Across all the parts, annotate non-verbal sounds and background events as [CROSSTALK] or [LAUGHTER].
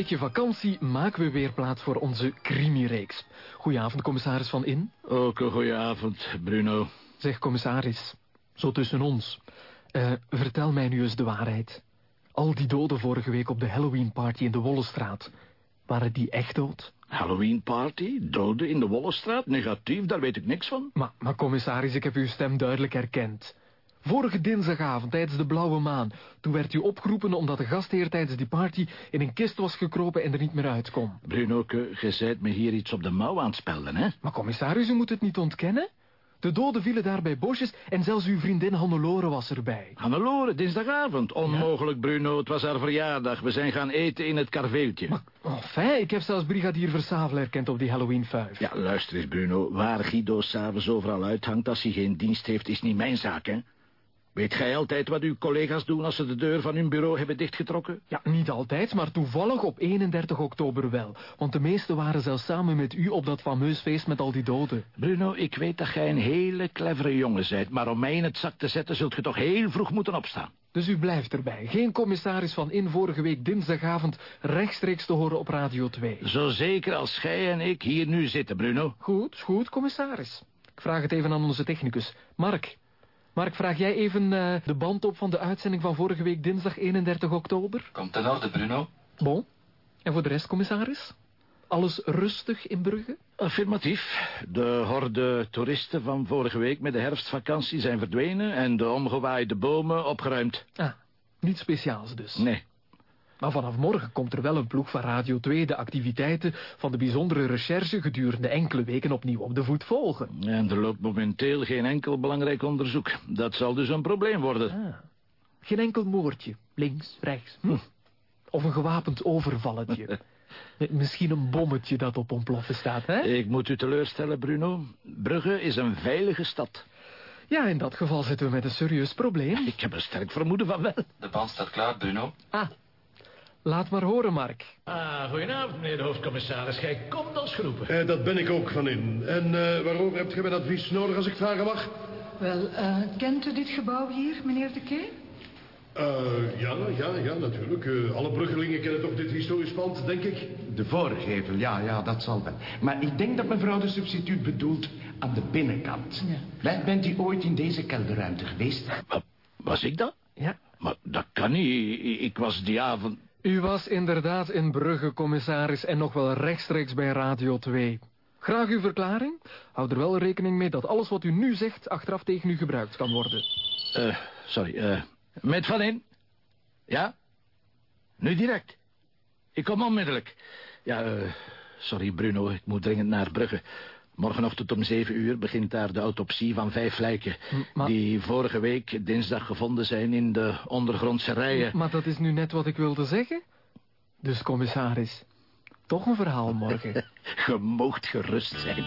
weekje vakantie maken we weer plaats voor onze crimi-reeks. Goedenavond, commissaris Van In. Ook een goeie avond, Bruno. Zeg, commissaris, zo tussen ons. Eh, vertel mij nu eens de waarheid. Al die doden vorige week op de Halloween-party in de Wollestraat. Waren die echt dood? Halloween party, doden in de Wollestraat, negatief, daar weet ik niks van. Maar, maar commissaris, ik heb uw stem duidelijk herkend. Vorige dinsdagavond, tijdens de blauwe maan... toen werd u opgeroepen omdat de gastheer tijdens die party... in een kist was gekropen en er niet meer uit kon. Brunoke, je zijt me hier iets op de mouw aan het spelden, hè? Maar commissaris, u moet het niet ontkennen. De doden vielen daar bij bosjes en zelfs uw vriendin Hannelore was erbij. Hannelore, dinsdagavond. Onmogelijk, Bruno, het was haar verjaardag. We zijn gaan eten in het karveeltje. Maar, enfin, ik heb zelfs brigadier Versavel herkend op die Halloween 5. Ja, luister eens, Bruno. Waar Guido s'avonds overal uithangt als hij geen dienst heeft, is niet mijn zaak, hè? Weet gij altijd wat uw collega's doen als ze de deur van hun bureau hebben dichtgetrokken? Ja, niet altijd, maar toevallig op 31 oktober wel. Want de meesten waren zelfs samen met u op dat fameus feest met al die doden. Bruno, ik weet dat gij een hele clevere jongen bent... maar om mij in het zak te zetten zult je toch heel vroeg moeten opstaan. Dus u blijft erbij. Geen commissaris van in vorige week dinsdagavond rechtstreeks te horen op Radio 2. Zo zeker als gij en ik hier nu zitten, Bruno. Goed, goed, commissaris. Ik vraag het even aan onze technicus. Mark, Mark, vraag jij even uh, de band op van de uitzending van vorige week dinsdag 31 oktober? Komt ten orde, Bruno. Bon. En voor de rest, commissaris? Alles rustig in Brugge? Affirmatief. De horde toeristen van vorige week met de herfstvakantie zijn verdwenen... en de omgewaaide bomen opgeruimd. Ah, niets speciaals dus. Nee. Maar vanaf morgen komt er wel een ploeg van Radio 2 de activiteiten van de bijzondere recherche gedurende enkele weken opnieuw op de voet volgen. En er loopt momenteel geen enkel belangrijk onderzoek. Dat zal dus een probleem worden. Ah. Geen enkel moordje, links, rechts. Hm. Of een gewapend overvalletje. [LAUGHS] Misschien een bommetje dat op ontploffen staat, hè? Ik moet u teleurstellen, Bruno. Brugge is een veilige stad. Ja, in dat geval zitten we met een serieus probleem. Ik heb een sterk vermoeden van wel. De band staat klaar, Bruno. Ah, Laat maar horen, Mark. Ah, goedenavond, meneer de hoofdcommissaris. Gij komt als geroepen. Eh, dat ben ik ook van in. En uh, waarover hebt u mijn advies nodig, als ik vragen mag? Wel, uh, kent u dit gebouw hier, meneer de Kee? Uh, ja, ja, ja, natuurlijk. Uh, alle bruggelingen kennen toch dit historisch pand, denk ik? De voorgevel, ja, ja, dat zal wel. Maar ik denk dat mevrouw de substituut bedoelt aan de binnenkant. Ja. Bent u ooit in deze kelderruimte geweest? Was ik dat? Ja. Maar dat kan niet. Ik was die avond... U was inderdaad in Brugge, commissaris, en nog wel rechtstreeks bij Radio 2. Graag uw verklaring. Houd er wel rekening mee dat alles wat u nu zegt achteraf tegen u gebruikt kan worden. Eh, uh, sorry, eh... Met Van In? Ja? Nu direct. Ik kom onmiddellijk. Ja, uh, sorry Bruno, ik moet dringend naar Brugge. Morgenochtend om zeven uur begint daar de autopsie van vijf lijken... Maar... die vorige week dinsdag gevonden zijn in de ondergrondse rijen. Maar dat is nu net wat ik wilde zeggen. Dus commissaris, toch een verhaal morgen. [LAUGHS] Je moogt gerust zijn.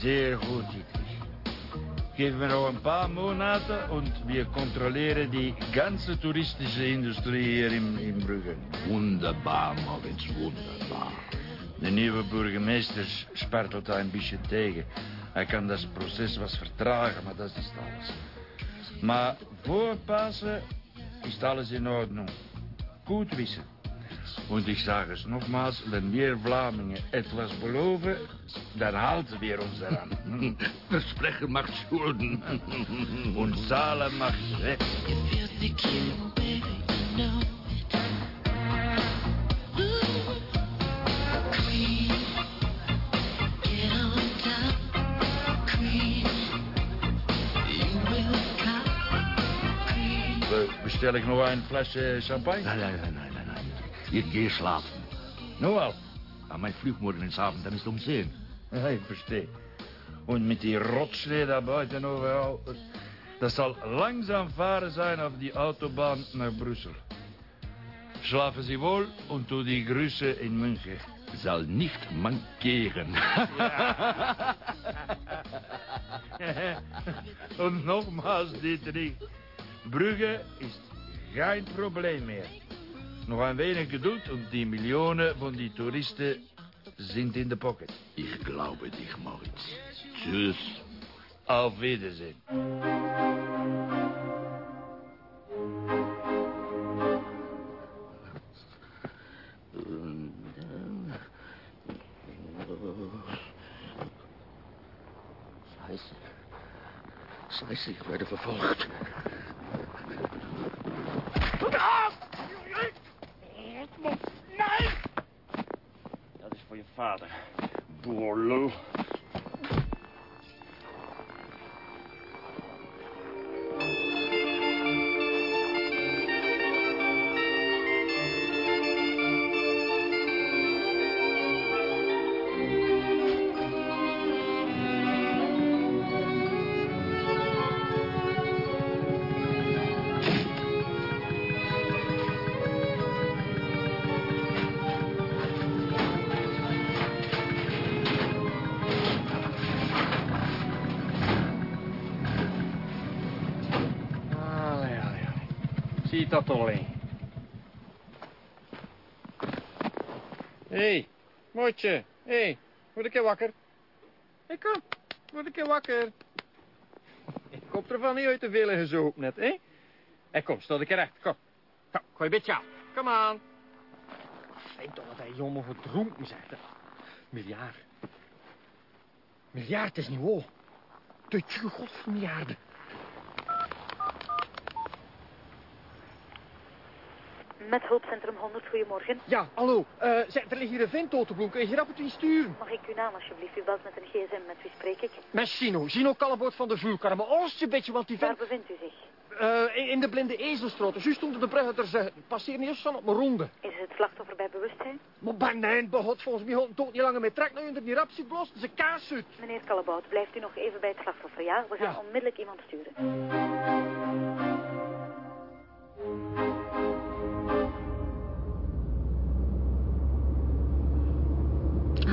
Sehr gut, Dietrich. Geef mir noch ein paar Monate und wir kontrollieren die ganze touristische Industrie hier in, in Brugge. Wunderbar, Moritz, wunderbar. De nieuwe burgemeester spartelt daar een beetje tegen. Hij kan dat proces wat vertragen, maar dat is alles. Maar voor Pasen ist alles in Ordnung. Gut wissen. Und ich sage es nochmals, wenn wir Vlamingen etwas beloven, dann halten wir uns daran. Versprechen macht Schulden. Und zahlen macht Recht. Bestel ik nog een flesje champagne? Nee, nee, nee, nee, nee. Hier, geh slapen. Nou al. Ja, mijn vlucht morgen ins Abend, dan is het om zeven. Ja, ik verstehe. En met die rotschnee daar buiten overal... Dat zal langzaam varen zijn op die autobaan naar Brussel. Schlafen Sie wohl und tu die Grüße in München. Zal niet mankeren. [LAUGHS] Und nogmaals, Dietrich. Brugge ist kein Problem mehr. Noch ein wenig Geduld und die Millionen von die Touristen sind in der Pocket. Ik glaube dich, Moritz. Tschüss. Auf Wiedersehen. Scheiße. Scheiße, ich werde verfolgt. Voor je vader. Boerlo. Dat alleen. Hé, hey, Motje. Hé, hey, word een keer wakker. Hé, kom. Word een keer wakker. Ik kom ervan niet uit te veel gezopen net, hè? Hé, kom, stel ik recht. Kom. Kom, gooi een beetje aan. Kom aan. Vind toch dat hij jongen verdronken zegt, hè? Miljard. Miljard is niet waar. De godvermiljarden. Met hulpcentrum 100, goedemorgen. Ja, hallo. Eh, zeg, er ligt hier een vent door te bloeken. Kun je rap het insturen? Mag ik uw naam alsjeblieft? U belt met een gsm. Met wie spreek ik? Met Sino. Sino Kalleboord van de vuurkar. Maar je beetje, want die Waar vent... bevindt u zich? eh, in, in de blinde ezelstraat. Juist onder de brug ter zeggen. Passeer niet eens van op mijn ronde. Is het slachtoffer bij bewustzijn? Maar banijn, behot volgens mij houdt toch niet langer mee trek. Nou, onder die rap zit bloos. Ze kaas uit. Meneer Kallebout, blijft u nog even bij het slachtoffer, ja? We gaan Ja. onmiddellijk iemand sturen.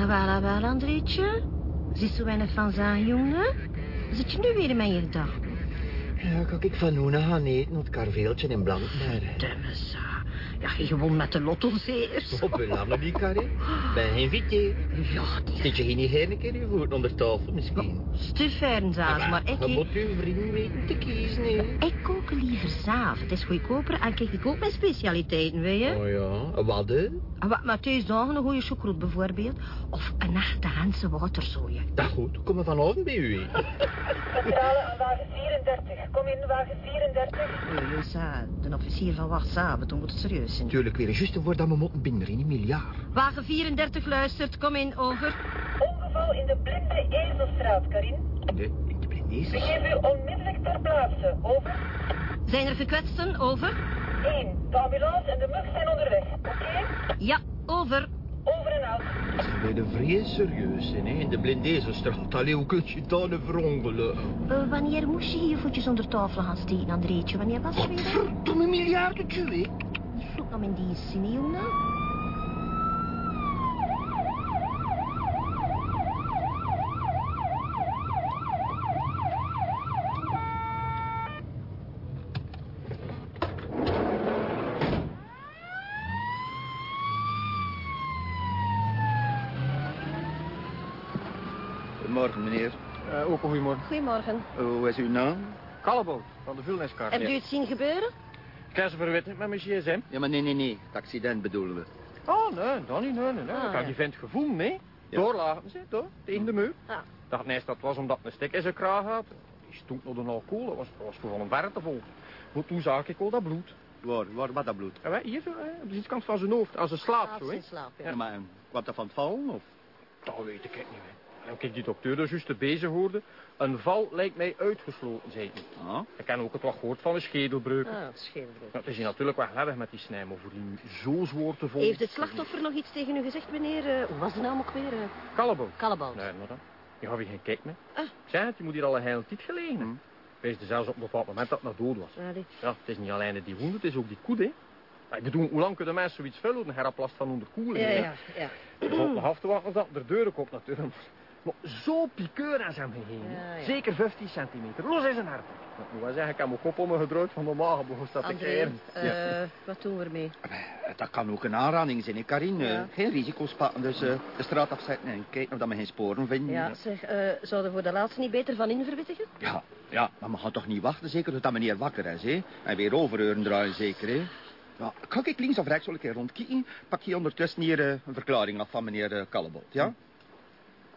Ah, wel, Andrietje. Zit zo weinig van zijn, jongen? Zit je nu weer in mijn gedachten? Ja, kan ik van Noena gaan eten, het karveeltje in Blankmeren. Temmesa. Ja, je gewoon met de lotto zeer. Op een lange die karre. Ben geen vitae. Ja, die Zit je hier een keer je voet onder tafel misschien? zaas, maar ik... Je moet uw vriend weten te kiezen, hè. Ik kook liever zaaf. Het is goedkoper en kijk, ik ook mijn specialiteiten, weet je? Oh ja, wat hè? En Wat met deze dagen een goede chocroet bijvoorbeeld. Of een echte Hense waterzooi. Dat goed, kom maar vanavond bij u. Centrale, wagen 34. Kom in, wagen 34. Lusa, de officier van Wachtzaven, toen moet het serieus zijn. Natuurlijk weer juist een woord dat we moeten binden in een miljard. Wagen 34 luistert, kom in, over. Ongeval in de blinde ezelstraat, Karin. Nee, ik We geven u onmiddellijk ter plaatse. Over. Zijn er gekwetsten, over? 1. De ambulance en de mug zijn onderweg. Oké? Ja, over. Over en out. Ze werden vrij serieus, hè, in de Blindezenstraat. Allee, hoe kun je dan een verongelukken? Eh, wanneer moest je je voetjes onder tafel gaan steken, Andreetje? Wanneer was je weer? Verdomme miljardetje, hè. Zoek naar mijn dienst, zien, jongen. Goedemorgen, meneer. Eh, ook een goedemorgen. Goedemorgen. Hoe is uw naam? Kalleboot van de vuilniskar. Heb u het zien gebeuren? Ik ga ze verwitten met mijn gsm. Ja, maar nee, nee, nee. Het accident bedoelen we. Oh, nee, dat niet, nee, nee. nee. Ah, ik had ja. die vent gevoeld, nee. Ja. Doorlaten ze, toch? Tegen de muur. Ja. Ik dacht eerst dat het was omdat een stek in zijn kraag had. Die stonk nog de alcohol, dat was, was voor een verre te vol. Maar toen zag ik al dat bloed. Waar, waar, wat dat bloed? Wij hier zo, hè, op de zijkant van zijn hoofd, als ze slaapt zo, hè. in slaap, ja. Ja, maar eh, kwam dat van het vallen, of? Dat weet ik niet, hè. En als ik die dokter dus juist te bezig hoorde, een val lijkt mij uitgesloten, zei hij. Ah. Ik heb ook het wat gehoord van een schedelbreuk. Ah, schilder. Nou, het is hier natuurlijk wel erg met die snij, maar voor die nu zo zwaar te volgen. Heeft het slachtoffer nog iets tegen u gezegd, meneer? eh, hoe was de naam ook weer? Uh, Kalleboot. Kallebout. Nee, maar dan. Je had hier geen kijk mee. Ah. Zeg, je moet hier al een hele tijd gelegen. Hm. Wees er zelfs op een bepaald moment dat het nog dood was. Allee. Ja, het is niet alleen die wonden, het is ook die koed, hè. Ik bedoel, hoe lang kunnen mensen zoiets vullen? Een heraplast van onderkoeling. Ja, hè? ja, ja. Nog af te wachten dat de deuren komt natuurlijk. Maar zo piqueur aan zijn gegeven. Ja, ja. Zeker 15 centimeter. Los is een hart. Ik moet wel zeggen, ik heb mijn kop om me gedrukt van mijn maag begon dat te André, keren. eh, wat doen we ermee? Dat kan ook een aanrading zijn, hè, Karin. Ja. Eh, Geen risico's pakken, dus eh, de straat afzetten en kijken of dat we geen sporen vinden. Ja, zeg, eh, zouden we voor de laatste niet beter van in verwittigen? Ja, ja, maar we gaan toch niet wachten, zeker tot dat meneer wakker is, hè? En weer overuren draaien, zeker, hè? Ja, kan ik links of rechts wel een keer rondkijken? Pak je ondertussen hier eh, een verklaring af van meneer uh, Kallebold, ja?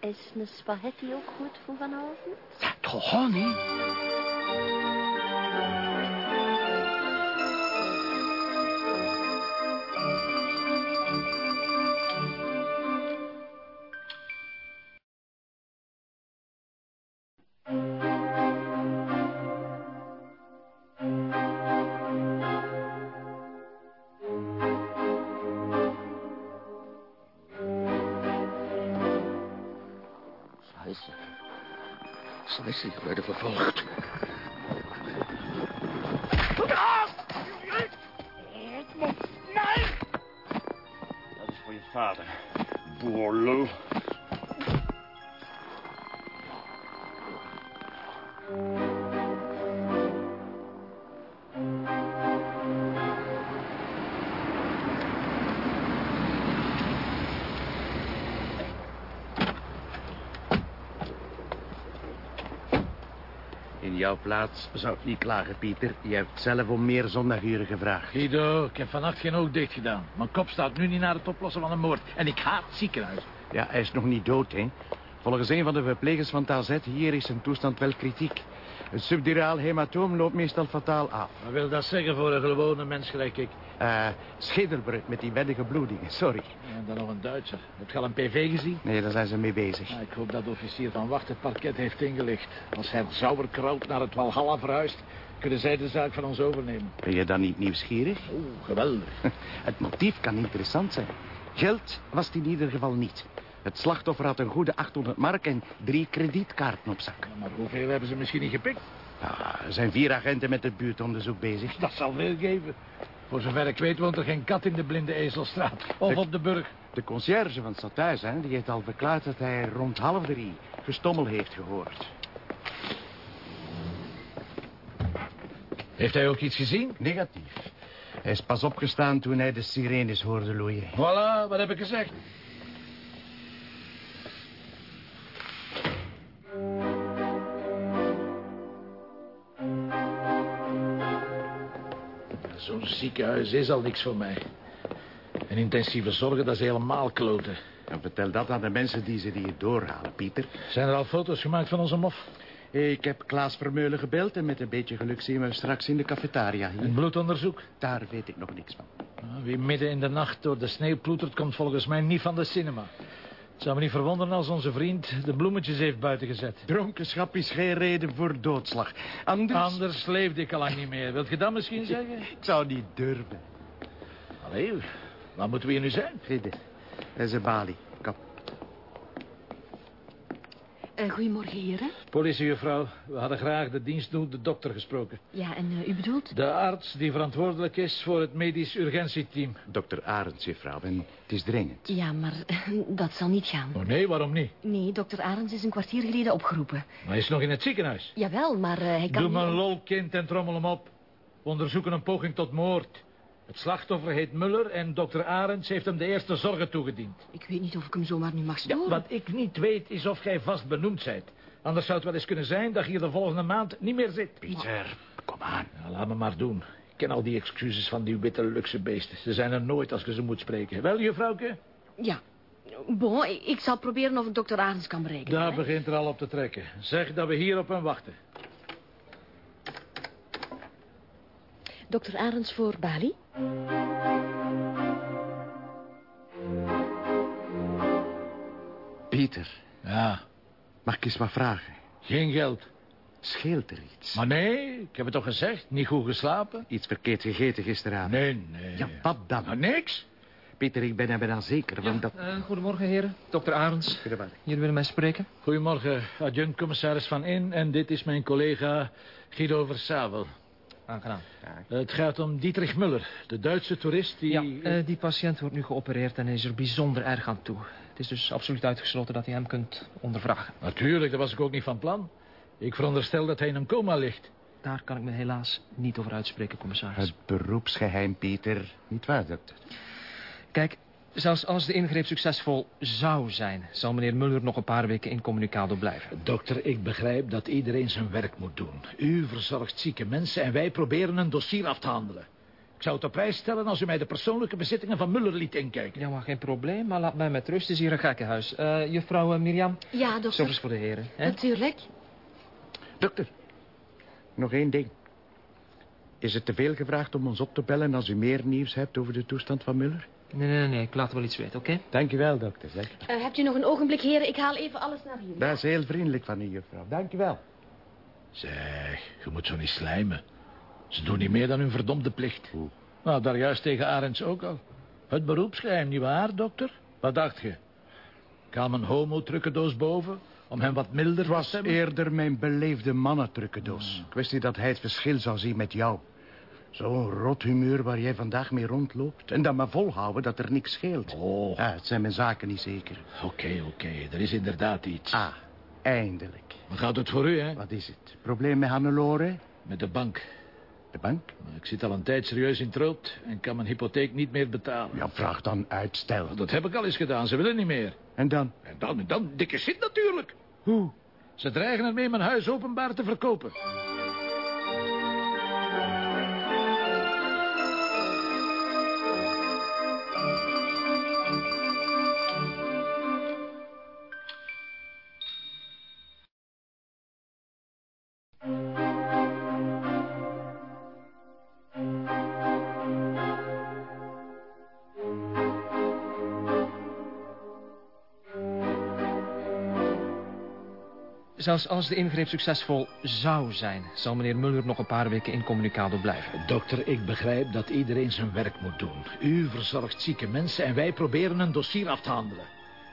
Is een spaghetti ook goed voor vanavond? Ja, toch niet? Scheiße, ich In jouw plaats zou ik niet klagen, Pieter. Je hebt zelf om meer zondaguren gevraagd. Guido, ik heb vannacht geen oog dicht gedaan. Mijn kop staat nu niet naar het oplossen van een moord. En ik haat het ziekenhuis. Ja, hij is nog niet dood, hè. Volgens een van de verplegers van het AZ hier is zijn toestand wel kritiek. Het subduraal hematoom loopt meestal fataal af. Wat wil dat zeggen voor een gewone mens gelijk ik? Eh, schedelbreuk met die beddige bloedingen, sorry. En dan nog een Duitser. Heb je al een PV gezien? Nee, daar zijn ze mee bezig. Ik hoop dat de officier van wacht het parket heeft ingelicht. Als hij Sauerkraut naar het Walhalla verhuist... kunnen zij de zaak van ons overnemen. Ben je dan niet nieuwsgierig? Oeh, geweldig. [LAUGHS] Het motief kan interessant zijn. Geld was het in ieder geval niet. Het slachtoffer had een goede 800 mark en drie kredietkaarten op zak. Maar hoeveel hebben ze misschien niet gepikt? Ja, er zijn vier agenten met het buurtonderzoek bezig. Dat zal veel geven. Voor zover ik weet woont er geen kat in de blinde ezelstraat. Of op de burg. De conciërge van het stadhuis, hè, die heeft al verklaard dat hij rond half drie gestommel heeft gehoord. Heeft hij ook iets gezien? Negatief. Hij is pas opgestaan toen hij de sirenes hoorde loeien. Voilà, wat heb ik gezegd? Zo'n ziekenhuis is al niks voor mij. En intensieve zorgen, dat is helemaal kloten. En vertel dat aan de mensen die ze hier doorhalen, Pieter. Zijn er al foto's gemaakt van onze mof? Ik heb Klaas Vermeulen gebeld en met een beetje geluk zien we hem straks in de cafetaria Een hier. bloedonderzoek? Daar weet ik nog niks van. Ah, Wie midden in de nacht door de sneeuw ploetert, komt volgens mij niet van de cinema. Het zou me niet verwonderen als onze vriend de bloemetjes heeft buiten gezet. Dronkenschap is geen reden voor doodslag. Anders... Anders leefde ik al lang niet meer. Wilt je dat misschien zeggen? Ik zou niet durven. Allee, waar moeten we hier nu zijn? Gidde, dat is een balie. Eh, goedemorgen, heren. Politiejuffrouw, we hadden graag de dienstdoende dokter gesproken. Ja, en eh, u bedoelt? De arts die verantwoordelijk is voor het medisch urgentieteam. Dokter Arends, juffrouw, en het is dringend. Ja, maar [LAUGHS] dat zal niet gaan. Oh nee, waarom niet? Nee, dokter Arends is een kwartier geleden opgeroepen. Maar hij is nog in het ziekenhuis. Jawel, maar eh, hij kan... Doe maar lol, kind, en trommel hem op. We onderzoeken een poging tot moord. Het slachtoffer heet Muller en dokter Arends heeft hem de eerste zorgen toegediend. Ik weet niet of ik hem zomaar nu mag Ja, storen. wat ik niet weet is of jij vast benoemd bent. Anders zou het wel eens kunnen zijn dat je hier de volgende maand niet meer zit. Pieter, kom aan. Ja, laat me maar doen. Ik ken al die excuses van die witte luxe beesten. Ze zijn er nooit als je ze moet spreken. Wel, juffrouwke? Ja. Bon, ik, ik zal proberen of ik dokter Arends kan berekenen. Daar hè. begint er al op te trekken. Zeg dat we hier op hem wachten. Dokter Arends voor Bali? Pieter, Ja, mag ik eens wat vragen? geen geld. Scheelt er iets? Maar nee, ik heb het toch gezegd? Niet goed geslapen? Iets verkeerd gegeten gisteravond? Nee, nee. Ja, wat dan? Nou, niks. Pieter, ik ben er bijna zeker van dat... Eh, goedemorgen, heren. Dokter Arends. Hier willen mij spreken. Goedemorgen, adjunct-commissaris Van In. En dit is mijn collega Guido Versavel. Aangenaam. Het gaat om Dietrich Muller, de Duitse toerist die... Ja, eh, die patiënt wordt nu geopereerd en is er bijzonder erg aan toe. Het is dus absoluut uitgesloten dat je hem kunt ondervragen. Natuurlijk, dat was ik ook niet van plan. Ik veronderstel dat hij in een coma ligt. Daar kan ik me helaas niet over uitspreken, commissaris. Het beroepsgeheim, Pieter. Niet waar, dokter? Kijk, zelfs als de ingreep succesvol zou zijn... zal meneer Muller nog een paar weken incommunicado blijven. Dokter, ik begrijp dat iedereen zijn werk moet doen. U verzorgt zieke mensen en wij proberen een dossier af te handelen. Ik zou het op prijs stellen als u mij de persoonlijke bezittingen van Muller liet inkijken. Ja, maar geen probleem. Maar laat mij met rust. Het is hier een gekkenhuis. Uh, juffrouw uh, Mirjam? Ja, dokter. Zorg voor de heren. Hè? Natuurlijk. Dokter, nog één ding. Is het te veel gevraagd om ons op te bellen als u meer nieuws hebt over de toestand van Muller? Nee, nee, nee. Ik laat wel iets weten, oké? Okay? Dank u wel, dokter. Zeg. Uh, hebt u nog een ogenblik, heren? Ik haal even alles naar hier. Dat is heel vriendelijk van u, juffrouw. Dank u wel. Zeg, je moet zo niet slijmen. Ze doen niet meer dan hun verdomde plicht. Oeh. Nou, daar juist tegen Arends ook al. Het beroepsgeheim, nietwaar, dokter? Wat dacht je? Kwam een homo-trucendoos boven om hem wat milder was eerder mijn beleefde mannentrucendoos. Hmm. Kwestie dat hij het verschil zou zien met jou. Zo'n rot humeur waar jij vandaag mee rondloopt. En dan maar volhouden dat er niks scheelt. Oh. Ja, het zijn mijn zaken niet zeker. Oké, okay, oké. Okay. Er is inderdaad iets. Ah, eindelijk. Wat gaat het voor u, hè? Wat is het? Probleem met Hannelore? Met de bank. De bank? Ik zit al een tijd serieus in het rood en kan mijn hypotheek niet meer betalen. Ja, vraag dan uitstel. Dat heb ik al eens gedaan. Ze willen niet meer. En dan? En dan, en dan, dikke zit natuurlijk. Hoe? Ze dreigen ermee mijn huis openbaar te verkopen. Zelfs als de ingreep succesvol zou zijn... zal meneer Muller nog een paar weken incommunicado blijven. Dokter, ik begrijp dat iedereen zijn werk moet doen. U verzorgt zieke mensen en wij proberen een dossier af te handelen.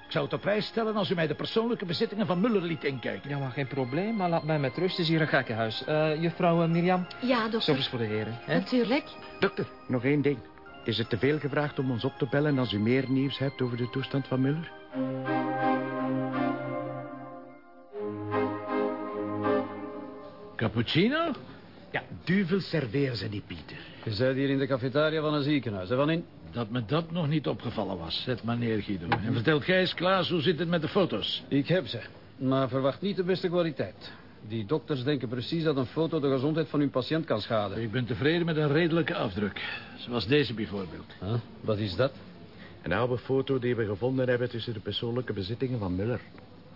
Ik zou het op prijs stellen als u mij de persoonlijke bezittingen van Muller liet inkijken. Ja, maar geen probleem. Maar laat mij met rust. Het is hier een gekkenhuis. Uh, juffrouw uh, Mirjam? Ja, dokter. Zorg eens voor de heren. Hè? Natuurlijk. Dokter, nog één ding. Is het te veel gevraagd om ons op te bellen als u meer nieuws hebt over de toestand van Muller? Cappuccino? Ja, duvel serveren ze niet, Pieter. Je zit hier in de cafetaria van een ziekenhuis, hè, Van in? Dat me dat nog niet opgevallen was. Zet maar neer, Guido. En vertelt gij eens, Klaas, hoe zit het met de foto's? Ik heb ze, maar verwacht niet de beste kwaliteit. Die dokters denken precies dat een foto de gezondheid van hun patiënt kan schaden. Ik ben tevreden met een redelijke afdruk. Zoals deze bijvoorbeeld. Huh? Wat is dat? Een oude foto die we gevonden hebben tussen de persoonlijke bezittingen van Muller.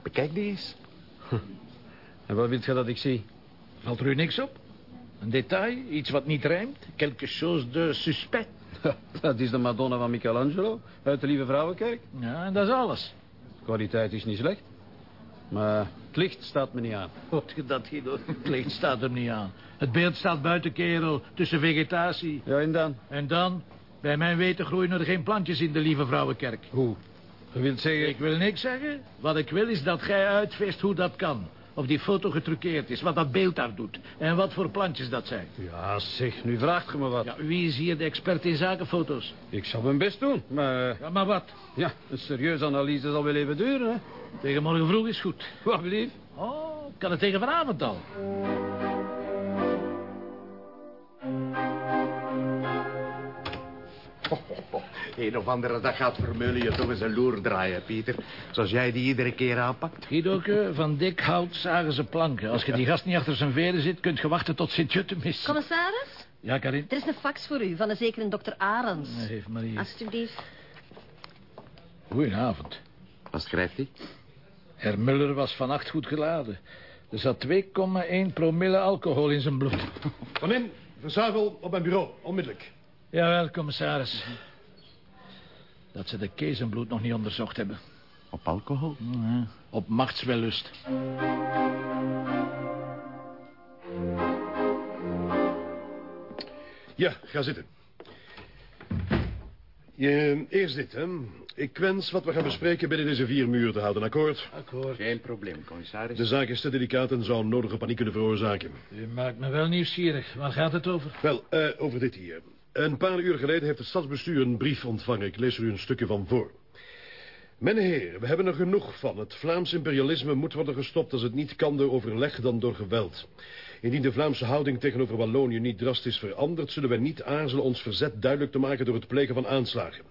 Bekijk die eens. En wat wilt je dat ik zie? Valt er u niks op? Een detail? Iets wat niet rijmt? Quelque chose de suspect? Dat is de Madonna van Michelangelo uit de Lieve Vrouwenkerk. Ja, en dat is alles. De kwaliteit is niet slecht. Maar het licht staat me niet aan. Hoort je dat, Guido? Het licht staat er niet aan. Het beeld staat buiten, kerel, tussen vegetatie. Ja, en dan? En dan? Bij mijn weten groeien er geen plantjes in de Lieve Vrouwenkerk. Hoe? Je wilt zeggen... Ik wil niks zeggen. Wat ik wil is dat gij uitvist hoe dat kan. Of die foto getruckeerd is, wat dat beeld daar doet. En wat voor plantjes dat zijn. Ja, zeg, nu vraagt je me wat. Ja, wie is hier de expert in zaken foto's? Ik zal mijn best doen, maar... Ja, maar wat? Ja, een serieuze analyse zal wel even duren, hè. Tegen morgen vroeg is goed. Wat blief? Oh, kan het tegen vanavond al? [LAUGHS] Een of andere dag gaat Vermeulen je toch eens een loer draaien, Pieter. Zoals jij die iedere keer aanpakt. Guidoke, van dik hout zagen ze planken. Als je die gast niet achter zijn veren zit, kunt je wachten tot Sint-Jutte mis. Commissaris? Ja, Karin? Er is een fax voor u van een zekere dokter Arends. Nee, heeft Marie. Alsjeblieft. Goedenavond. Wat schrijft hij? Herr Muller was vannacht goed geladen. Er zat 2,1 promille alcohol in zijn bloed. Van in, verzuivel op mijn bureau, onmiddellijk. Jawel, commissaris. Dat ze de kezenbloed nog niet onderzocht hebben. Op alcohol? Ja, op machtswellust. Ja, ga zitten. Je, eerst dit, hè. Ik wens wat we gaan bespreken binnen deze vier muren te houden, akkoord? Akkoord. Geen probleem, commissaris. De zaak is te delicaat en zou nodige paniek kunnen veroorzaken. U maakt me wel nieuwsgierig. Waar gaat het over? Wel, eh, over dit hier. Een paar uur geleden heeft het stadsbestuur een brief ontvangen. Ik lees er u een stukje van voor. Mijn heer, we hebben er genoeg van. Het Vlaams imperialisme moet worden gestopt als het niet kan door overleg dan door geweld. Indien de Vlaamse houding tegenover Wallonië niet drastisch verandert... zullen wij niet aarzelen ons verzet duidelijk te maken door het plegen van aanslagen.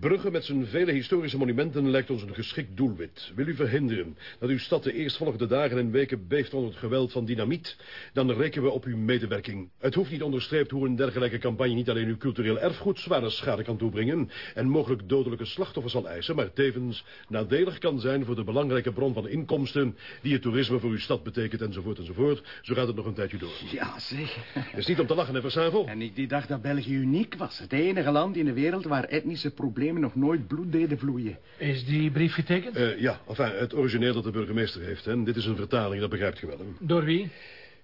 Brugge met zijn vele historische monumenten lijkt ons een geschikt doelwit. Wil u verhinderen dat uw stad de eerstvolgende dagen en weken beeft onder het geweld van dynamiet, dan rekenen we op uw medewerking. Het hoeft niet onderstreept hoe een dergelijke campagne niet alleen uw cultureel erfgoed zware schade kan toebrengen en mogelijk dodelijke slachtoffers zal eisen, maar tevens nadelig kan zijn voor de belangrijke bron van inkomsten die het toerisme voor uw stad betekent enzovoort enzovoort. Zo gaat het nog een tijdje door. Ja, zeg. Het is niet om te lachen, hè, Versavel? En ik die dacht dat België uniek was. Het enige land in de wereld waar etnische problemen nog nooit bloed deden vloeien. Is die brief getekend? Uh, ja, enfin, het origineel dat de burgemeester heeft. Hè. Dit is een vertaling, dat begrijpt u wel. Hè. Door wie?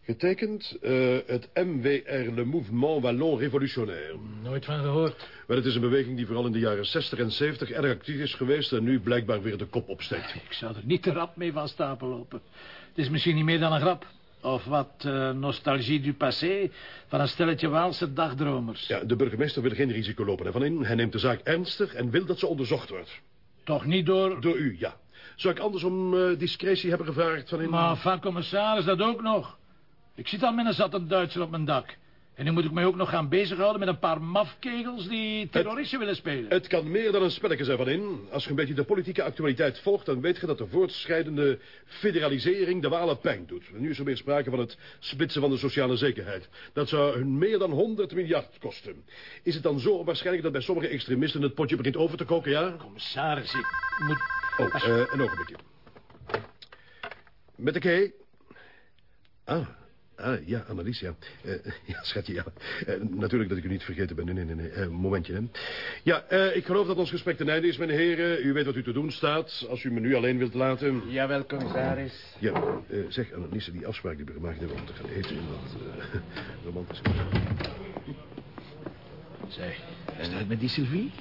Getekend uh, het MWR, le Mouvement Wallon Révolutionnaire. Nooit van gehoord. Wel, het is een beweging die vooral in de jaren 60 en 70 erg actief is geweest... en nu blijkbaar weer de kop opsteekt. Ik zou er niet te rap mee van stapel lopen. Het is misschien niet meer dan een grap. Of wat uh, nostalgie du passé van een stelletje Waalse dagdromers. Ja, de burgemeester wil geen risico lopen ervan in. Hij neemt de zaak ernstig en wil dat ze onderzocht wordt. Toch niet door... Door u, ja. Zou ik anders om uh, discretie hebben gevraagd van in... Maar van commissaris, dat ook nog. Ik zit al met een zat een Duitser op mijn dak. En nu moet ik mij ook nog gaan bezighouden met een paar mafkegels die terroristen willen spelen. Het kan meer dan een spelletje zijn van in. Als je een beetje de politieke actualiteit volgt... dan weet je dat de voortschrijdende federalisering de walen pijn doet. Nu is er meer sprake van het splitsen van de sociale zekerheid. Dat zou hun meer dan 100 miljard kosten. Is het dan zo waarschijnlijk dat bij sommige extremisten het potje begint over te koken, ja? Commissaris, ik moet... Oh, uh, een ogenblikje. Met de K. Ah, Ah, ja, Annelies, ja. Uh, ja, schatje, ja. Uh, natuurlijk dat ik u niet vergeten ben. Nee, nee, nee. nee. Uh, momentje, hè. Ja, ik geloof dat ons gesprek ten einde is, mijn heren. U weet wat u te doen staat, als u me nu alleen wilt laten. Jawel, commissaris. Ja, zeg, Annelies, die afspraak die we gemaakt hebben om te gaan eten in wat romantisch. Zeg, is dat met die Sylvie?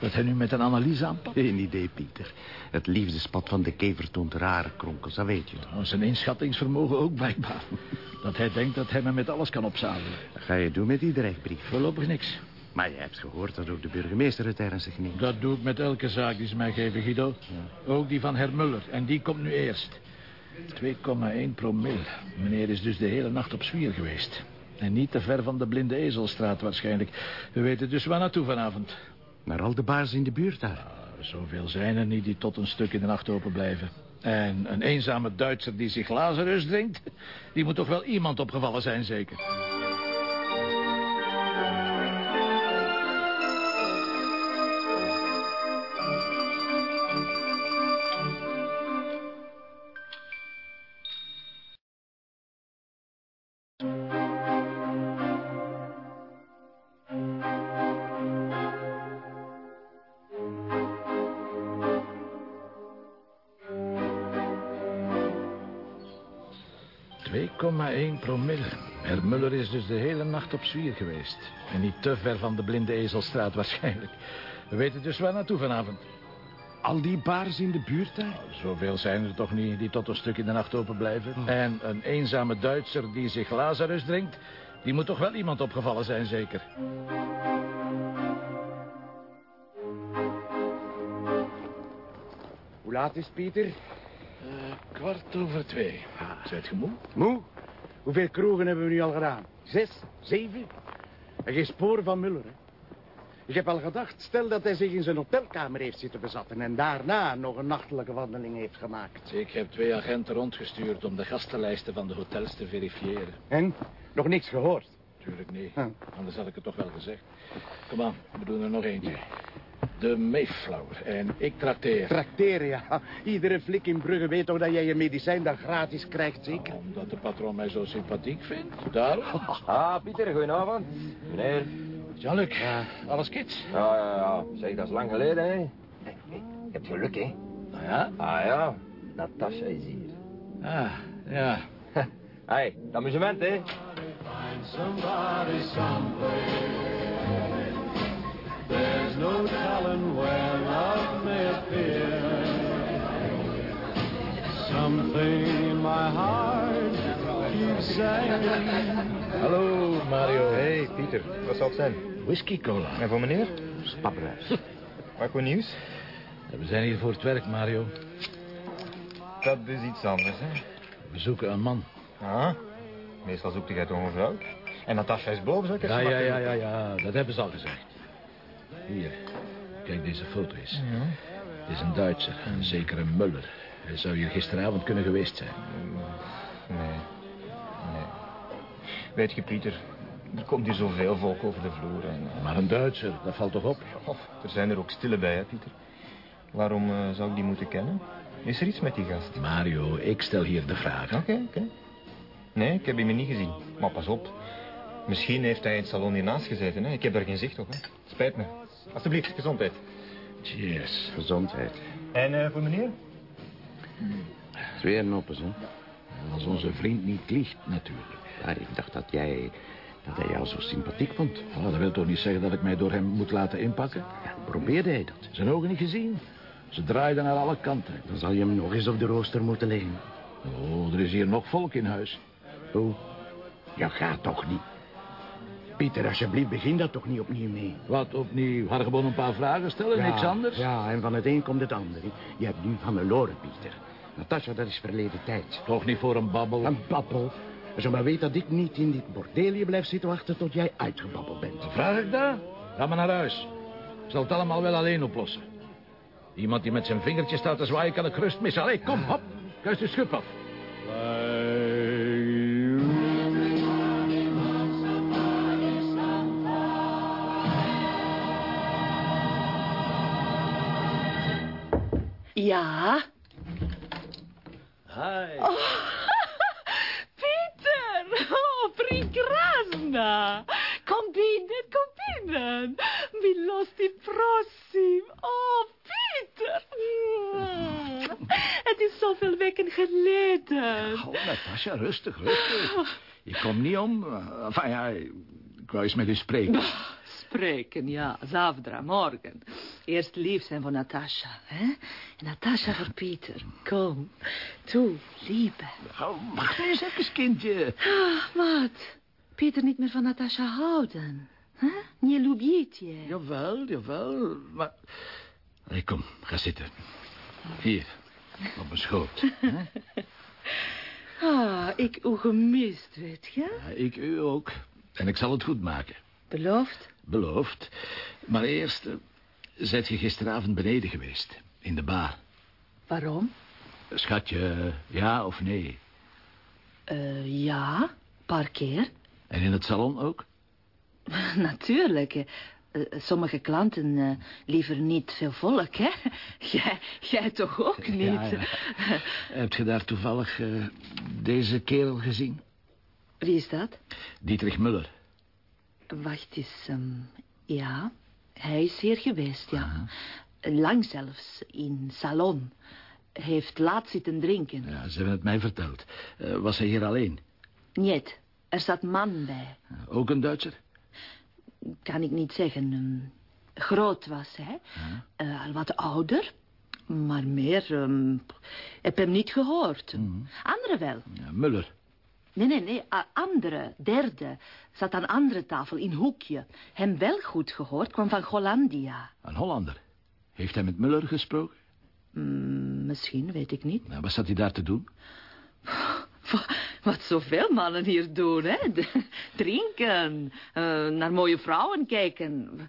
Dat hij nu met een analyse aanpakt? Geen idee, Pieter. Het liefdespad van de kever toont rare kronkels, dat weet je. Nou, zijn inschattingsvermogen ook blijkbaar. Dat hij denkt dat hij me met alles kan opzadelen. Dat ga je doen met die dreigbrief? Voorlopig niks. Maar je hebt gehoord dat ook de burgemeester het ernstig neemt. Dat doe ik met elke zaak die ze mij geven, Guido. Ja. Ook die van Hermuller. En die komt nu eerst. 2,1 promil. Meneer is dus de hele nacht op zwier geweest. En niet te ver van de blinde ezelstraat waarschijnlijk. We weten dus waar naartoe vanavond. Naar al de baars in de buurt daar. Ja, zoveel zijn er niet die tot een stuk in de nacht open blijven. En een eenzame Duitser die zich Lazarus drinkt... die moet toch wel iemand opgevallen zijn, zeker? Promille. Herr Muller is dus de hele nacht op zwier geweest. En niet te ver van de blinde ezelstraat waarschijnlijk. We weten dus waar naartoe vanavond. Al die baars in de buurt daar? Nou, zoveel zijn er toch niet die tot een stuk in de nacht open blijven. Oh. En een eenzame Duitser die zich Lazarus drinkt... die moet toch wel iemand opgevallen zijn, zeker? Hoe laat is Pieter? Uh, kwart over twee. Ah. Zijt je moe? Moe? Hoeveel kroegen hebben we nu al gedaan? Zes? Zeven? En geen sporen van Muller, hè? Ik heb al gedacht, stel dat hij zich in zijn hotelkamer heeft zitten bezatten... en daarna nog een nachtelijke wandeling heeft gemaakt. Ik heb twee agenten rondgestuurd om de gastenlijsten van de hotels te verifiëren. En? Nog niks gehoord? Tuurlijk niet. Anders had ik het toch wel gezegd. Kom aan, we doen er nog eentje. De Mayflower. En ik trakteer. Trakteren, ja. Iedere flik in Brugge weet toch dat jij je medicijn dan gratis krijgt, zeker? omdat de patroon mij zo sympathiek vindt. Daarom. [LAUGHS] Ah, Pieter, goedenavond. Meneer. Jean-Luc, ja. alles kids? Ja, ja, ja. Zeg, dat is lang geleden, hè. Hey, hey, je hebt geluk, hè. Nou ja? Ah, ja. Natasha is hier. Ah, ja. Hé, [LAUGHS] hey, amusement, hè. There's no telling where love fear. Something in my heart keeps saying. Hallo, Mario. Hey, Pieter. Wat zal het zijn? Whisky cola. En voor meneer? Spapperijs. [LAUGHS] Wat voor nieuws? We zijn hier voor het werk, Mario. Dat is iets anders, hè? We zoeken een man. Ah, meestal zoekt hij toch een vrouw. En Natasja is boven, zeker? Ja, ja, ja, ja, ja, dat hebben ze al gezegd. Hier, kijk deze foto eens. Ja. Het is een Duitser, een zekere Muller. Hij zou hier gisteravond kunnen geweest zijn. Nee. Nee. Weet je, Pieter, er komt hier zoveel volk over de vloer. En, eh, Maar een Duitser, dat valt toch op? oh, er zijn er ook stille bij, hè, Pieter. Waarom eh, zou ik die moeten kennen? Is er iets met die gast? Mario, ik stel hier de vraag. Oké, oké. Nee, ik heb hem niet gezien. Maar pas op. Misschien heeft hij in het salon hiernaast gezeten. Hè? Ik heb er geen zicht op. Hè? Spijt me. Alsjeblieft, gezondheid. Cheers. Gezondheid. En eh, voor meneer? Twee noppes, hè? Als onze vriend niet liegt, natuurlijk. Ja, ik dacht dat jij... dat hij jou zo sympathiek vond. Oh, dat wil toch niet zeggen dat ik mij door hem moet laten inpakken? Ja, probeerde hij dat? Zijn ogen niet gezien. Ze draaiden naar alle kanten. Dan zal je hem nog eens op de rooster moeten leggen. Oh, er is hier nog volk in huis. Oh, ja, gaat toch niet. Pieter, alsjeblieft, begin dat toch niet opnieuw mee. Wat opnieuw? Hadden gewoon een paar vragen stellen, Ja, niks anders? Ja, en van het een komt het ander. hè. Je hebt nu Hannelore, Pieter. Natasja, dat is verleden tijd. Toch niet voor een babbel? Een babbel. Als je maar weet dat ik niet in dit bordelje blijf zitten wachten tot jij uitgebabbeld bent. Vraag ik dat? Ga maar naar huis. Ik zal het allemaal wel alleen oplossen. Iemand die met zijn vingertje staat te zwaaien kan ik gerust missen. Allee, kom, hop. Kuis de schub af. Ja? Hi. Oh, [LAUGHS] Pieter! Oh! Kom binnen, kom binnen. Milosti prosim. Oh, Pieter! Mm. Het is zoveel weken geleden. Oh, Natasja, rustig, rustig. Oh. Ik kom niet om. Eh, enfin, ja, ik eens met u spreken. Spreken, ja. Zavdra, morgen. Eerst lief zijn voor Natasha, hè? En Natasha voor Peter. Kom. Toe, lieve. Oh, wacht nu eens even, kindje. Ah, wat? Peter niet meer van Natasha houden. Hè? Nie lubiet je. Jawel, jawel. Maar... Allee, kom, ga zitten. Hier, op mijn schoot. hè? [LAUGHS] Ah, ik u gemist, weet je? Ja, ik u ook. En ik zal het goed maken. Beloofd? Beloofd. Maar eerst, eh, zijt je gisteravond beneden geweest? In de bar. Waarom? Schatje, ja of nee? Eh, ja, paar keer. En in het salon ook? [LAUGHS] Natuurlijk. eh, eh, sommige klanten eh, liever niet veel volk, hè? [LAUGHS] Jij, jij toch ook niet? Ja, ja. [LAUGHS] Heb je daar toevallig eh, deze kerel gezien? Wie is dat? Dietrich Muller. Wacht eens. ehm, ja, hij is hier geweest, ja. Lang zelfs, in salon. Heeft laat zitten drinken. Ja, ze hebben het mij verteld. Eh, was hij hier alleen? Niet, er zat man bij. Ook een Duitser? Kan ik niet zeggen. ehm, groot was hij. Eh, al wat ouder. Maar meer, ehm, heb hem niet gehoord. Andere wel. Ja, Muller. Nee, nee, nee. andere, derde. Zat aan andere tafel, in hoekje. Hem wel goed gehoord, kwam van Hollandia. Een Hollander. Heeft hij met Muller gesproken? Mm, misschien, weet ik niet. Nou, wat zat hij daar te doen? Wat zoveel mannen hier doen, hè? Drinken, eh, naar mooie vrouwen kijken.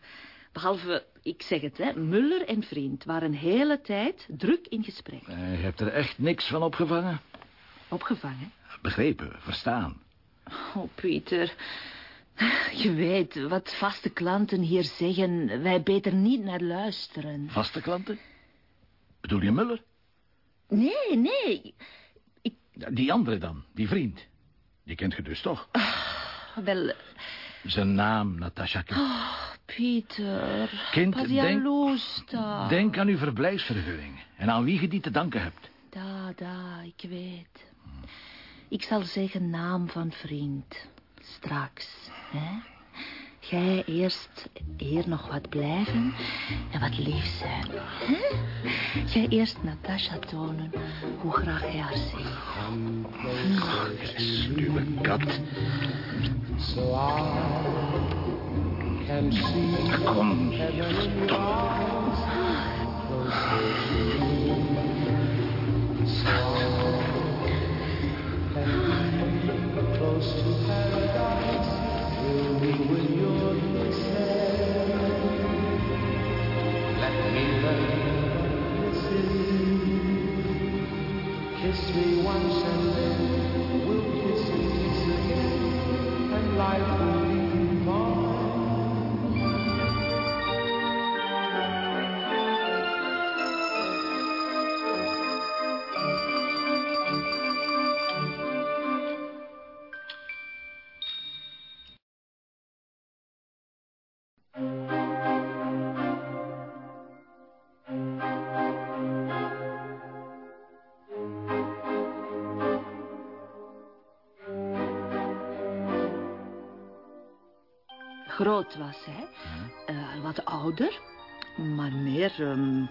Behalve, ik zeg het, hè, Muller en vriend waren hele tijd druk in gesprek. Hij heeft er echt niks van opgevangen? Opgevangen? Begrepen, verstaan. Oh, Pieter. Je weet wat vaste klanten hier zeggen. Wij beter niet naar luisteren. Vaste klanten? Bedoel je Muller? Nee, nee. Ja, Die andere dan, die vriend. Die kent je dus toch? Wel, Zijn naam, Natasja. oh, Pieter. Kind, denk-. Denk aan uw verblijfsvergunning. En aan wie je die te danken hebt. Da, da, ik weet. Ik zal zeggen naam van vriend. Straks, hè? Jij eerst hier nog wat blijven en wat lief zijn. Hè? Jij eerst Natasha tonen hoe graag hij haar ziet. Sluwe kat. Kom, we'll be with your Let me let me kiss me once and kiss again, and life will be Groot was hij. Eh, wat ouder. Maar meer... ehm,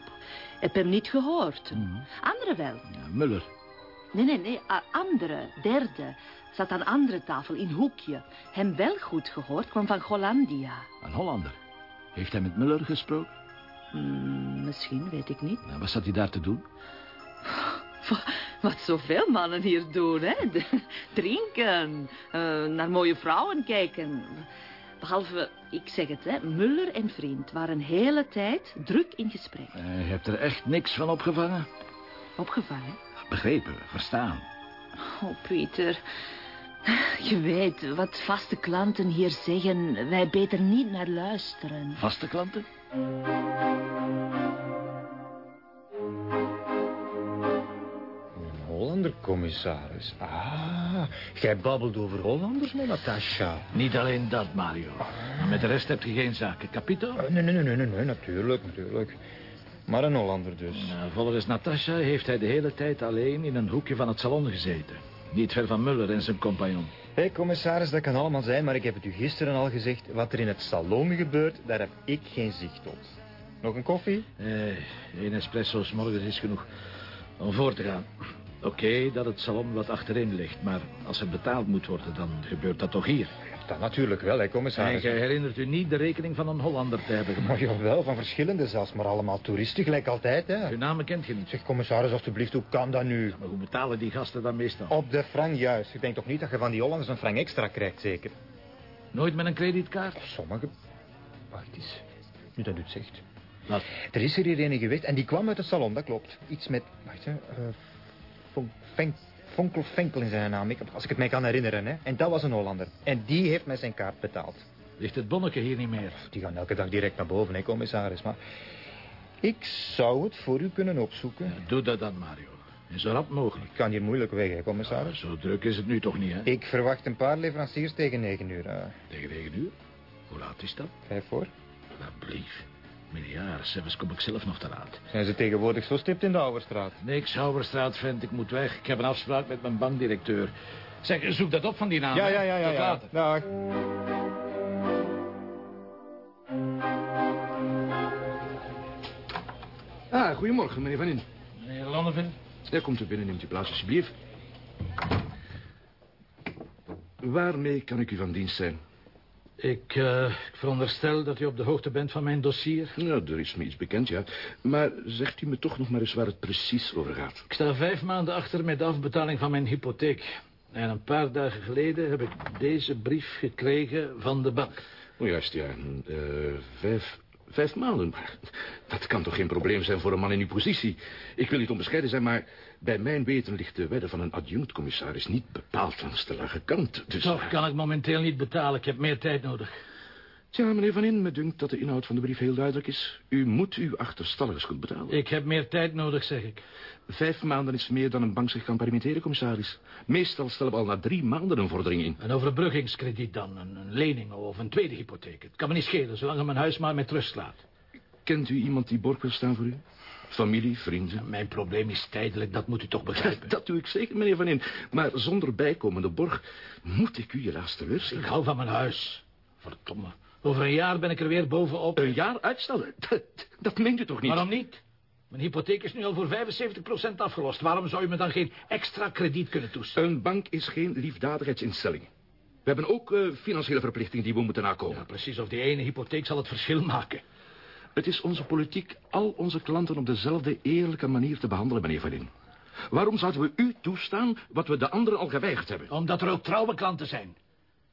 heb hem niet gehoord. Andere wel. Muller. Nee, nee, nee. andere, derde. Zat aan andere tafel, in hoekje. Hem wel goed gehoord, kwam van Hollandia. Een Hollander. Heeft hij met Muller gesproken? Hmm, misschien, weet ik niet. Nou, wat zat hij daar te doen? Wat zoveel mannen hier doen, hè. [LAUGHS] Drinken, eh, naar mooie vrouwen kijken. Behalve, ik zeg het, hè, Muller en vriend waren een hele tijd druk in gesprek. Je hebt er echt niks van opgevangen? Opgevangen? Begrepen, verstaan. Oh, Pieter. Je weet wat vaste klanten hier zeggen. Wij beter niet naar luisteren. Vaste klanten? Een Hollander, commissaris. Ah, jij babbelt over Hollanders met Natasha. Niet alleen dat, Mario. Maar met de rest heb je geen zaken. Capito? Eh, Nee, nee, nee, nee, nee, natuurlijk, natuurlijk. Maar een Hollander dus. Nou, volgens Natasha heeft hij de hele tijd alleen in een hoekje van het salon gezeten. Niet ver van Muller en zijn compagnon. Hé, commissaris, dat kan allemaal zijn, maar ik heb het u gisteren al gezegd. Wat er in het salon gebeurt, daar heb ik geen zicht op. Nog een koffie? Eh, één espresso 's morgens is genoeg om voor te gaan. Oké dat het salon wat achterin ligt, maar als er betaald moet worden, dan gebeurt dat toch hier. Dat natuurlijk wel, hè, En commissaris. jij herinnert u niet de rekening van een Hollander te hebben Maar gemaakt. [LAUGHS] jawel, van verschillende zelfs, maar allemaal toeristen, gelijk altijd, hè. Uw namen kent je niet. Zeg, commissaris, alstublieft, hoe kan dat nu? Maar hoe betalen die gasten dan meestal? Op de frank juist. Ik denk toch niet dat je van die Hollanders een frank extra krijgt, zeker? Nooit met een kredietkaart? Sommige. Wacht eens. Nu dat u het zegt. Wat? Er is er hier een geweest en die kwam uit het salon, dat klopt. Iets met, wacht hè, eh, Fonkel Fenkel in zijn naam, ik- als ik het mij kan herinneren. Hè. En dat was een Hollander. En die heeft mij zijn kaart betaald. Ligt het bonnetje hier niet meer? Die gaan elke dag direct naar boven, hè, commissaris. Maar ik zou het voor u kunnen opzoeken. Doe dat dan, Mario. En zo rap mogelijk. Ik kan hier moeilijk weg, hè, commissaris. Zo druk is het nu toch niet, hè? Ik verwacht een paar leveranciers tegen negen uur. eh, Tegen 9 uur? Hoe laat is dat? vijf voor. Alsjeblieft. Miljard, zelfs kom ik zelf nog te laat. Zijn ze tegenwoordig zo stipt in de Ouwerstraat? Niks, Houwerstraat, vent, ik moet weg. Ik heb een afspraak met mijn bankdirecteur. Zeg, zoek dat op van die naam. Ja, ja, ja, ja. Tot ja. later. Dag. Ah, goedemorgen, meneer Van In. Meneer Lanneven? Ja, komt u binnen, neemt u plaats, alsjeblieft. Waarmee kan ik u van dienst zijn? Ik, eh, ik veronderstel dat u op de hoogte bent van mijn dossier. Ja, er is me iets bekend, ja. Maar zegt u me toch nog maar eens waar het precies over gaat. Ik sta vijf maanden achter met de afbetaling van mijn hypotheek. En een paar dagen geleden heb ik deze brief gekregen van de bank. Oh, juist, ja. Eh, vijf, vijf maanden. Maar dat kan toch geen probleem zijn voor een man in uw positie? Ik wil niet onbescheiden zijn, maar bij mijn weten ligt de wedde van een adjunct-commissaris niet bepaald aan stellige kant. Dus... Toch kan ik momenteel niet betalen. Ik heb meer tijd nodig. Tja, meneer Van In, me dunkt dat de inhoud van de brief heel duidelijk is. U moet uw achterstallige schuld betalen. Ik heb meer tijd nodig, zeg ik. Vijf maanden is meer dan een bank zich kan permitteren, commissaris. Meestal stellen we al na drie maanden een vordering in. Een overbruggingskrediet dan, een, een lening of een tweede hypotheek. Het kan me niet schelen, zolang mijn huis maar met rust laat. Kent u iemand die borg wil staan voor u? Familie, vrienden? Mijn probleem is tijdelijk, dat moet u toch begrijpen. [LAUGHS] Dat doe ik zeker, meneer Van In. Maar zonder bijkomende borg moet ik u helaas teleurstellen. Ik hou van mijn huis. Verdomme. Over een jaar ben ik er weer bovenop. Een jaar uitstellen? [LAUGHS] Dat, dat meent u toch niet? Waarom niet? Mijn hypotheek is nu al voor 75% afgelost. Waarom zou u me dan geen extra krediet kunnen toestaan? Een bank is geen liefdadigheidsinstelling. We hebben ook eh, financiële verplichtingen die we moeten nakomen. Ja, precies. Of die ene hypotheek zal het verschil maken. Het is onze politiek al onze klanten op dezelfde eerlijke manier te behandelen, meneer Van In. Waarom zouden we u toestaan wat we de anderen al geweigerd hebben? Omdat er ook trouwe klanten zijn.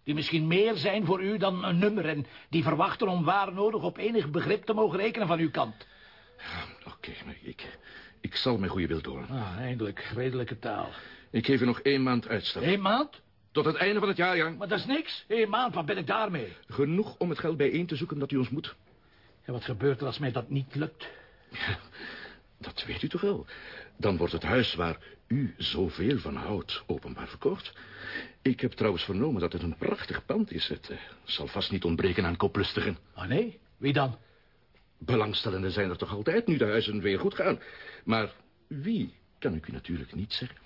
Die misschien meer zijn voor u dan een nummer... en die verwachten om waar nodig op enig begrip te mogen rekenen van uw kant. Oké, okay, ik, ik zal mijn goede wil doen. Ah, eindelijk. Redelijke taal. Ik geef u nog één maand uitstel. Eén maand? Tot het einde van het jaar, ja. Maar dat is niks. Eén maand, wat ben ik daarmee? Genoeg om het geld bijeen te zoeken dat u ons moet. En wat gebeurt er als mij dat niet lukt? Ja, [LAUGHS] dat weet u toch wel. Dan wordt het huis waar u zoveel van houdt openbaar verkocht. Ik heb trouwens vernomen dat het een prachtig pand is. Het uh, zal vast niet ontbreken aan koplustigen. Ah, nee? Wie dan? Belangstellenden zijn er toch altijd, nu de huizen weer goed gaan. Maar wie, kan ik u natuurlijk niet zeggen.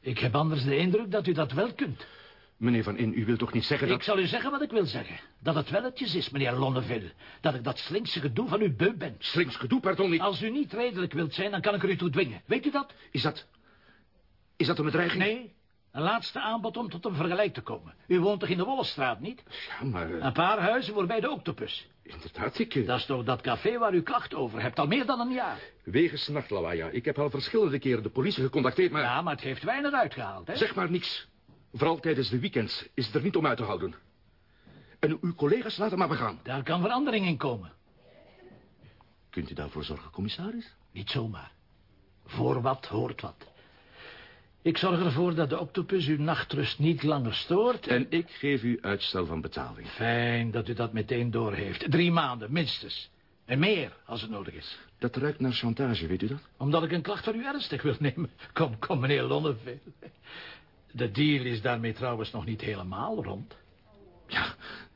Ik heb anders de indruk dat u dat wel kunt. Meneer Van In, u wilt toch niet zeggen dat... Ik zal u zeggen wat ik wil zeggen. Dat het welletjes is, meneer Lonneville. Dat ik dat slinkse gedoe van u beu ben. Slinks gedoe, pardon, ik... Als u niet redelijk wilt zijn, dan kan ik er u toe dwingen. Weet u dat? Is dat... Is dat een bedreiging? Nee, een laatste aanbod om tot een vergelijk te komen. U woont toch in de Wollestraat, niet? Ja, maar... Uh... Een paar huizen voorbij de Octopus. Inderdaad, ik... Uh... Dat is toch dat café waar u klacht over hebt, al meer dan een jaar. Wegens nachtlawaai, ja. Ik heb al verschillende keren de politie gecontacteerd, maar... Ja, maar het heeft weinig uitgehaald, hè? Zeg maar niks. Vooral tijdens de weekends is het er niet om uit te houden. En uw collega's laten maar begaan. Daar kan verandering in komen. Kunt u daarvoor zorgen, commissaris? Niet zomaar. Voor wat hoort wat. Ik zorg ervoor dat de octopus uw nachtrust niet langer stoort. En ik geef u uitstel van betaling. Fijn dat u dat meteen doorheeft. Drie maanden, minstens. En meer, als het nodig is. Dat ruikt naar chantage, weet u dat? Omdat ik een klacht van u ernstig wil nemen. Kom, kom, meneer Lonneville. De deal is daarmee trouwens nog niet helemaal rond. Ja,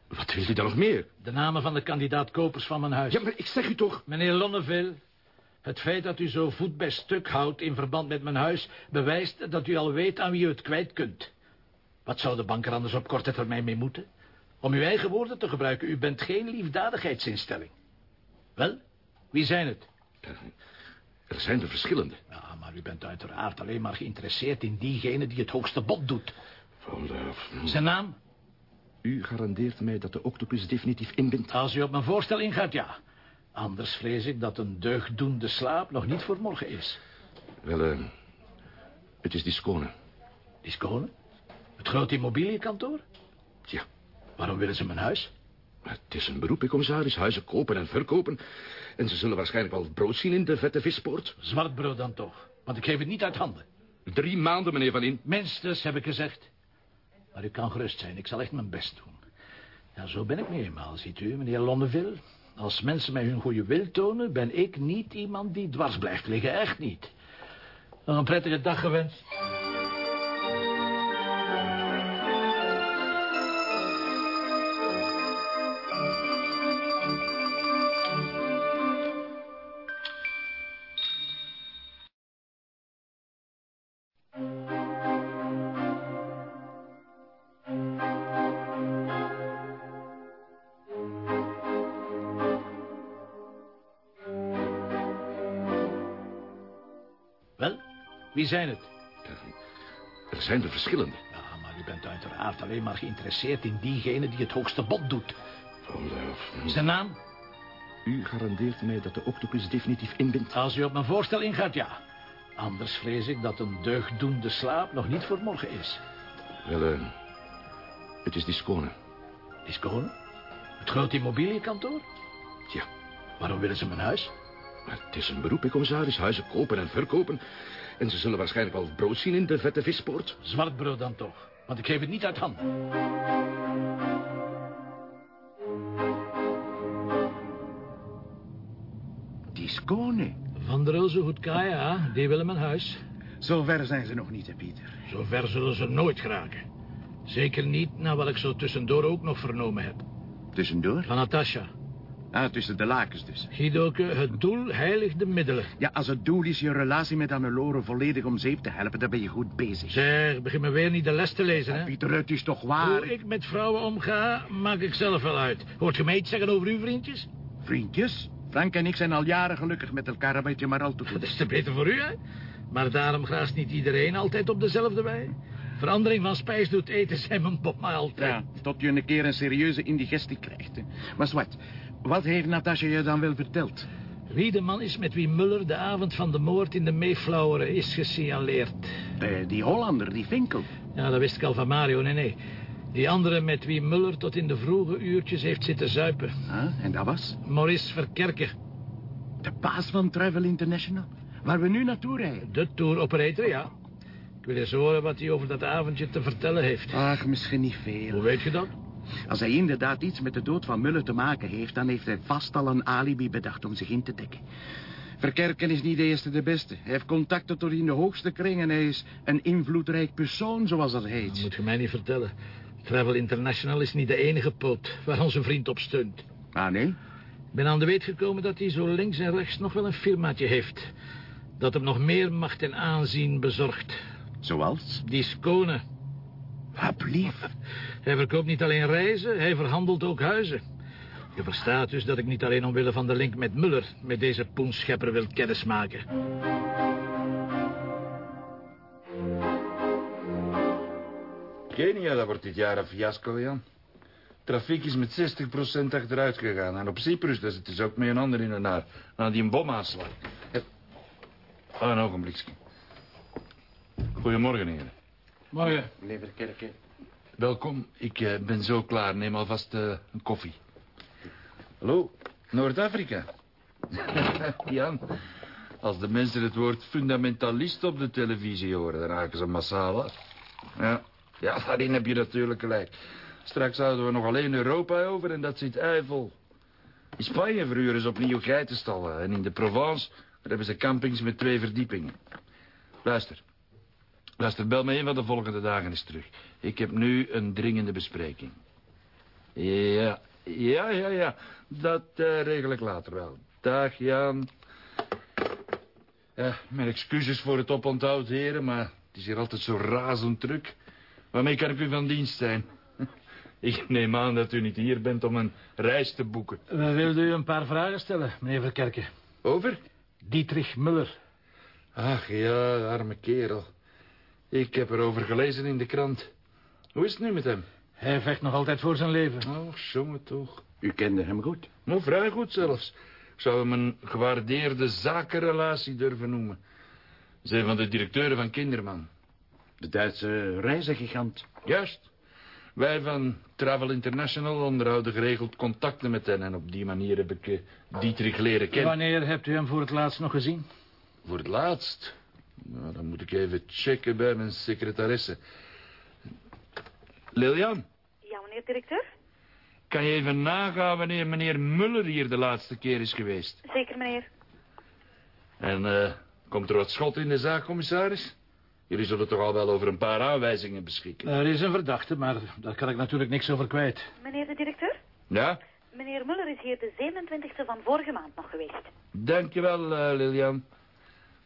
wat wil u dan nog meer? De namen van de kandidaat-kopers van mijn huis. Ja, maar ik zeg u toch... Meneer Lonneville, het feit dat u zo voet bij stuk houdt in verband met mijn huis... bewijst dat u al weet aan wie u het kwijt kunt. Wat zou de bank er anders op korte termijn mee moeten? Om uw eigen woorden te gebruiken, u bent geen liefdadigheidsinstelling. Wel, wie zijn het? Er zijn er verschillende. Ja, maar u bent uiteraard alleen maar geïnteresseerd in diegene die het hoogste bod doet. Zijn naam? U garandeert mij dat de octopus definitief inbindt. Als u op mijn voorstel ingaat, ja. Anders vrees ik dat een deugddoende slaap nog niet voor morgen is. Wel, uh, het is Discone. Discone? Het grote immobiliënkantoor? Ja. Waarom willen ze mijn huis? Het is een beroep, commissaris. Huizen kopen en verkopen. En ze zullen waarschijnlijk wel brood zien in de vette vispoort. Zwart brood dan toch. Want ik geef het niet uit handen. Drie maanden, meneer Van In. Minstens, heb ik gezegd. Maar u kan gerust zijn. Ik zal echt mijn best doen. Ja, zo ben ik nu eenmaal, ziet u, meneer Lonneville. Als mensen mij hun goede wil tonen... ben ik niet iemand die dwars blijft liggen. Echt niet. Nog een prettige dag gewenst. Zijn het? Er zijn er verschillende. Ja, maar u bent uiteraard alleen maar geïnteresseerd in diegene die het hoogste bod doet. Zijn naam? U garandeert mij dat de octopus definitief inbindt. Als u op mijn voorstel ingaat, ja. Anders vrees ik dat een deugddoende slaap nog niet voor morgen is. Wel, uh, het is Discone. Discone? Het grote immobiliënkantoor? Ja. Waarom willen ze mijn huis? Maar het is een beroep, commissaris. Huizen kopen en verkopen. En ze zullen waarschijnlijk wel brood zien in de vette vispoort. Zwart brood dan toch. Want ik geef het niet uit handen. Discone. Van der Rozenhoedkaya, die willen mijn huis. Zover zijn ze nog niet, hè, Pieter. Zover zullen ze nooit geraken. Zeker niet na wat ik zo tussendoor ook nog vernomen heb. Tussendoor? Van Natasha. Ah, tussen de lakens dus. Gidoke, het doel heiligt de middelen. Ja, als het doel is je relatie met Annelore volledig om zeep te helpen... dan ben je goed bezig. Zeg, begin me weer niet de les te lezen, hè? Pieter, het is toch waar? Hoe ik met vrouwen omga, maak ik zelf wel uit. Hoort je mij iets zeggen over uw vriendjes? Vriendjes? Frank en ik zijn al jaren gelukkig met elkaar, dat weet je maar al te goed. Dat is te beter voor u, hè? Maar daarom graast niet iedereen altijd op dezelfde wei. Verandering van spijs doet eten, zei mijn Bob maar altijd. Ja, tot je een keer een serieuze indigestie krijgt. hè. Maar zwart, wat heeft Natasja je dan wel verteld? Wie de man is met wie Muller de avond van de moord in de Mayflower is gesignaleerd. Eh, die Hollander, die Vinkel. Ja, dat wist ik al van Mario, nee, nee. Die andere met wie Muller tot in de vroege uurtjes heeft zitten zuipen. Ah, en dat was? Maurice Verkerken. De baas van Travel International? Waar we nu naartoe rijden? De tour operator, ja. Ik wil eens horen wat hij over dat avondje te vertellen heeft. Ach, misschien niet veel. Hoe weet je dat? Als hij inderdaad iets met de dood van Muller te maken heeft... dan heeft hij vast al een alibi bedacht om zich in te dekken. Verkerken is niet de eerste de beste. Hij heeft contacten tot in de hoogste kring... en hij is een invloedrijk persoon, zoals dat heet. Dat moet je mij niet vertellen. Travel International is niet de enige poot waar onze vriend op steunt. Ah, nee? Ik ben aan de weet gekomen dat hij zo links en rechts nog wel een firmaatje heeft. Dat hem nog meer macht en aanzien bezorgt. Zoals? Die Skone. Lief. Hij verkoopt niet alleen reizen, hij verhandelt ook huizen. Je verstaat dus dat ik niet alleen omwille van de link met Muller... met deze poenschepper wil kennismaken. Kenia, dat wordt dit jaar een fiasco, Jan. Trafiek is met 60% achteruit gegaan. En op Cyprus, is het dus ook met een ander in de naar. Na die bomaanslag. Oh, een ogenblikje. Goedemorgen, heren. Morgen. Meneer Verkerken. Welkom, ik eh, ben zo klaar. Neem alvast eh, een koffie. Hallo, Noord-Afrika. [LAUGHS] Jan, als de mensen het woord fundamentalist op de televisie horen... dan raken ze massaal af. Ja, ja, daarin heb je natuurlijk gelijk. Straks houden we nog alleen Europa over en dat zit eivol. In Spanje verhuren ze opnieuw geitenstallen. En in de Provence daar hebben ze campings met twee verdiepingen. Luister. Luister, bel me een van de volgende dagen eens terug. Ik heb nu een dringende bespreking. Ja, ja, ja, ja. Dat eh, regel ik later wel. Dag, Jan. Ja, mijn excuses voor het oponthoud, heren, maar het is hier altijd zo razend druk. Waarmee kan ik u van dienst zijn? [LAUGHS] Ik neem aan dat u niet hier bent om een reis te boeken. We wilden u een paar vragen stellen, meneer Verkerken. Over? Dietrich Muller. Ach ja, arme kerel. Ik heb erover gelezen in de krant. Hoe is het nu met hem? Hij vecht nog altijd voor zijn leven. Oh, jongen toch. U kende hem goed? Nou, vrij goed zelfs. Ik zou hem een gewaardeerde zakenrelatie durven noemen. Zij van de directeuren van Kinderman. De Duitse reizengigant. Juist. Wij van Travel International onderhouden geregeld contacten met hen... en op die manier heb ik eh, Dietrich leren kennen. Wanneer hebt u hem voor het laatst nog gezien? Voor het laatst? Nou, dan moet ik even checken bij mijn secretaresse. Lilian, Ja, meneer directeur? kan je even nagaan wanneer meneer Muller hier de laatste keer is geweest? Zeker, meneer. En eh, komt er wat schot in de zaak, commissaris? Jullie zullen toch al wel over een paar aanwijzingen beschikken? Er is een verdachte, maar daar kan ik natuurlijk niks over kwijt. Meneer de directeur? Ja? Meneer Muller is hier de 27e van vorige maand nog geweest. Dankjewel, eh Lilian.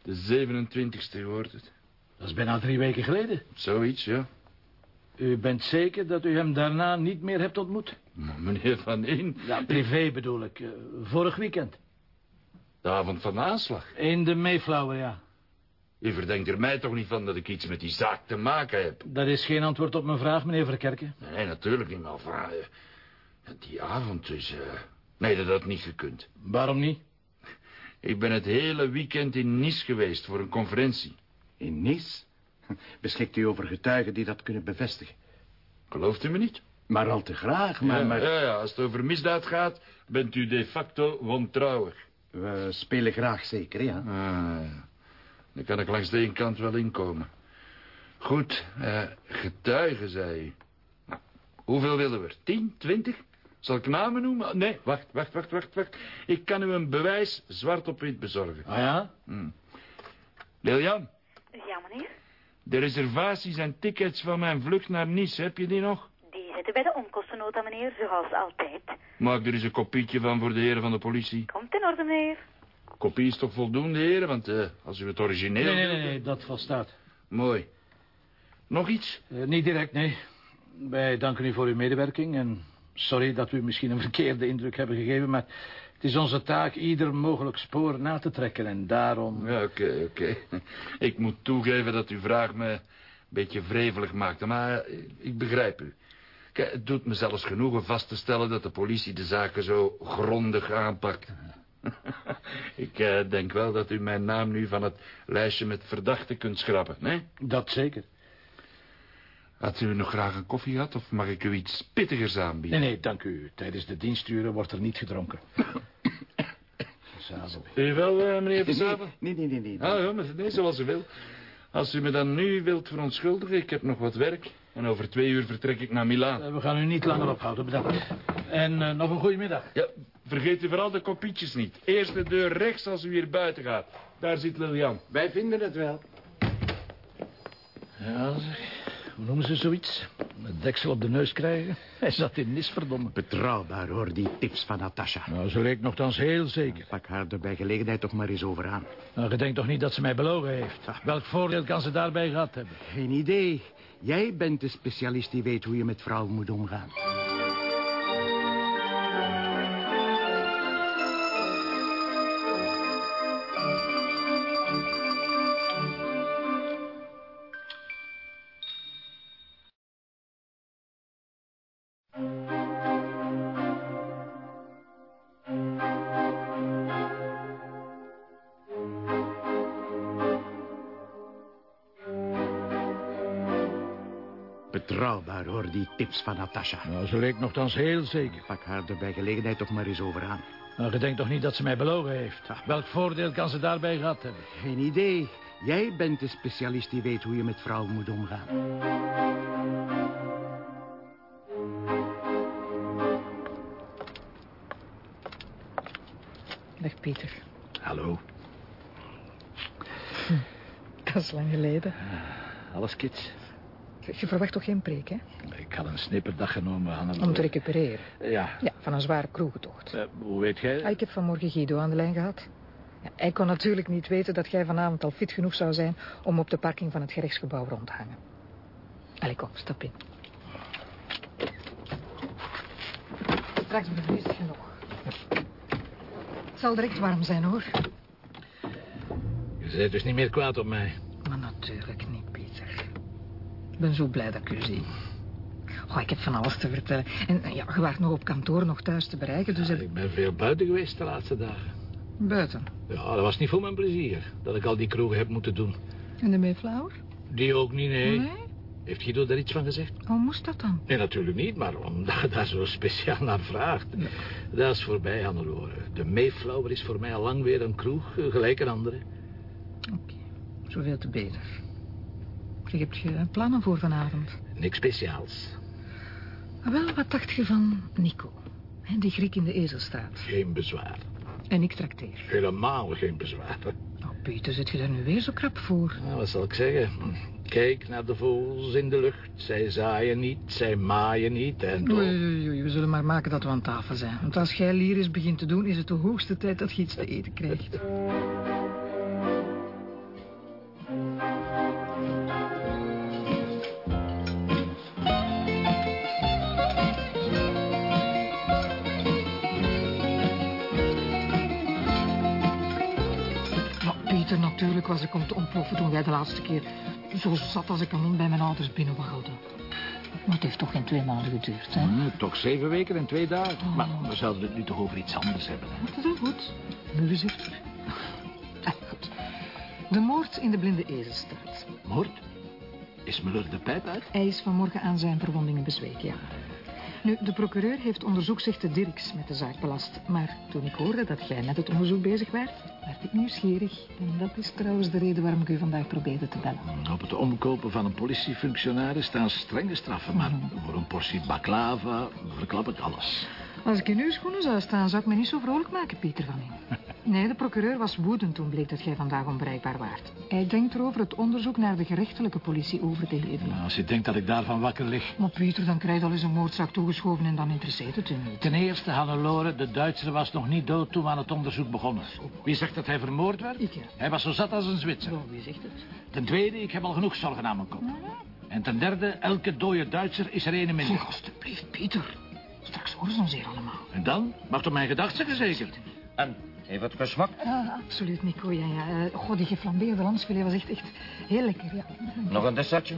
De 27ste wordt het. Dat is bijna drie weken geleden. Zoiets, ja. U bent zeker dat u hem daarna niet meer hebt ontmoet? Maar meneer Van Een... Ja, privé bedoel ik. eh, vorig weekend. De avond van de aanslag. In de Mayflower, ja. U verdenkt er mij toch niet van dat ik iets met die zaak te maken heb? Dat is geen antwoord op mijn vraag, meneer Verkerken. Nee, natuurlijk niet, maar eh, die avond is... eh, Nee, dat had niet gekund. Waarom niet? Ik ben het hele weekend in Nice geweest voor een conferentie. In Nice? [LAUGHS] Beschikt u over getuigen die dat kunnen bevestigen? Gelooft u me niet? Maar al te graag, maar... ja, maar... ja, ja, als het over misdaad gaat, bent u de facto wantrouwig. We spelen graag zeker, ja. Ah. Dan kan ik langs de ene kant wel inkomen. Goed, eh, getuigen, zei u. Nou, hoeveel willen we? Tien, twintig? Zal ik namen noemen? Nee, wacht, wacht, wacht, wacht, wacht. Ik kan u een bewijs zwart op wit bezorgen. Ah ja? Hm. Lilian, Ja, meneer. de reservaties en tickets van mijn vlucht naar Nice, heb je die nog? Die zitten bij de onkostennota, meneer, zoals altijd. Maak er eens een kopietje van voor de heren van de politie. Komt in orde, meneer. Kopie is toch voldoende, heren? Want eh, als u het origineel... Nee, nee, nee, nee, dat volstaat. Mooi. Nog iets? Eh, niet direct, nee. Wij danken u voor uw medewerking en sorry dat we u misschien een verkeerde indruk hebben gegeven, maar het is onze taak ieder mogelijk spoor na te trekken en daarom... Ja, oké, oké. Ik moet toegeven dat uw vraag me een beetje wrevelig maakte, maar ik begrijp u. Kijk, het doet me zelfs genoegen vast te stellen dat de politie de zaken zo grondig aanpakt. [LAUGHS] ik eh, denk wel dat u mijn naam nu van het lijstje met verdachten kunt schrappen, nee? Dat zeker. Had u nog graag een koffie gehad of mag ik u iets pittigers aanbieden? Nee, nee, dank u. Tijdens de diensturen wordt er niet gedronken. [COUGHS] Zabel. U wel, eh, meneer Nee, Verzabel? nee, nee, nee, nee. Ah, ja, maar nee, zoals u wil. Als u me dan nu wilt verontschuldigen, ik heb nog wat werk. En over twee uur vertrek ik naar Milaan. Eh, We gaan u niet langer ophouden, bedankt. En eh, nog een goede middag. Ja, vergeet u vooral de kopietjes niet. Eerste deur rechts als u hier buiten gaat. Daar zit Lilian. Wij vinden het wel. Ja, zeg. Hoe noemen ze zoiets? Een deksel op de neus krijgen? [LAUGHS] Hij zat in nis, verdomme. Betrouwbaar, hoor, die tips van Natasha. Nou, ze leek nogthans heel zeker. Pak haar er bij gelegenheid toch maar eens over aan. Nou, je denkt toch niet dat ze mij belogen heeft? Welk voordeel kan ze daarbij gehad hebben? Geen idee. Jij bent de specialist die weet hoe je met vrouwen moet omgaan. Die tips van Natasha. Nou, ze leek nogthans heel zeker. Pak haar er bij gelegenheid toch maar eens over aan. Nou, je denkt toch niet dat ze mij belogen heeft? Welk voordeel kan ze daarbij gehad hebben? Geen idee. Jij bent de specialist die weet hoe je met vrouwen moet omgaan. Dag Pieter. Hallo. Dat is lang geleden. Alles kids. Je verwacht toch geen preek, hè? Ik had een snipperdag genomen, Hannelore. Om te recupereren. Ja. Ja, van een zware kroegentocht. Eh, hoe weet jij? Ah, ik heb vanmorgen Guido aan de lijn gehad. Ja, hij kon natuurlijk niet weten dat jij vanavond al fit genoeg zou zijn... om op de parking van het gerechtsgebouw rond te hangen. Allee, kom, stap in. Straks bevriest je nog. Het zal direct warm zijn, hoor. Je bent dus niet meer kwaad op mij. Maar natuurlijk niet. Ik ben zo blij dat ik u zie. Oh, ik heb van alles te vertellen. En ja, je waart nog op kantoor, nog thuis te bereiken, dus... Ik ben veel buiten geweest de laatste dagen. Buiten. Ja, dat was niet voor mijn plezier. Dat ik al die kroegen heb moeten doen. En de Mayflower? Die ook niet, nee. Nee? Heeft Guido daar iets van gezegd? Hoe moest dat dan? Nee, natuurlijk niet, maar omdat je daar zo speciaal naar vraagt. Dat is voorbij, Hannelore. De Mayflower is voor mij al lang weer een kroeg, eh, gelijk een andere. Zoveel te beter. Zeg, heb je plannen voor vanavond? Niks speciaals. Ah, Wel, wat dacht je van Nico? Die Griek in de Ezelstraat. Geen bezwaar. En ik trakteer. Helemaal geen bezwaar. Nou, Pieter, zit je daar nu weer zo krap voor? Nou, wat zal ik zeggen? Kijk naar de vogels in de lucht. Zij zaaien niet, zij maaien niet en. Oei, we zullen maar maken dat we aan tafel zijn. Want als jij lyrisch begint te doen, is het de hoogste tijd dat je iets te eten krijgt. Jij de laatste keer zo zat als ik een hond bij mijn ouders binnenwandelde. Maar het heeft toch geen twee maanden geduurd, hè? Hm, toch zeven weken en twee dagen. Maar we zouden het nu toch over iets anders hebben, hè? Dat is wel goed. Muziek. [LAUGHS] Ah, goed. De moord in de blinde ezelstraat. Moord? Is Muller de pijp uit? Hij is vanmorgen aan zijn verwondingen bezweken, ja. Nu, de procureur heeft onderzoeksrechter Dirks met de zaak belast. Maar toen ik hoorde dat jij met het onderzoek bezig werd, werd ik nieuwsgierig. En dat is trouwens de reden waarom ik u vandaag probeerde te bellen. Op het omkopen van een politiefunctionaris staan strenge straffen. Maar voor een portie baklava verklap ik alles. Als ik in uw schoenen zou staan, zou ik me niet zo vrolijk maken, Pieter van in. [LAUGHS] Nee, de procureur was woedend toen bleek dat jij vandaag onbereikbaar waart. Hij denkt erover het onderzoek naar de gerechtelijke politie over te hevelen. Nou, als je denkt dat ik daarvan wakker lig. Maar Peter, dan krijg je al eens een moordzaak toegeschoven en dan interesseert het u niet. Ten eerste, Hannelore, de Duitser was nog niet dood toen we aan het onderzoek begonnen. Wie zegt dat hij vermoord werd? Ik, ja. Hij was zo zat als een Zwitser. Oh, wie zegt het? Ten tweede, ik heb al genoeg zorgen aan mijn kop. En ten derde, elke dode Duitser is er een minder. Zeg, alstublieft, Pieter. Straks horen ze ons hier allemaal. En dan? Mag op mijn gedachten gezekerd. En, heeft het gesmakt? Ja, absoluut, Nico. Ja, ja. Eh, God, die geflambeerde lamsfilet was echt, echt heel lekker, ja. Nog een dessertje?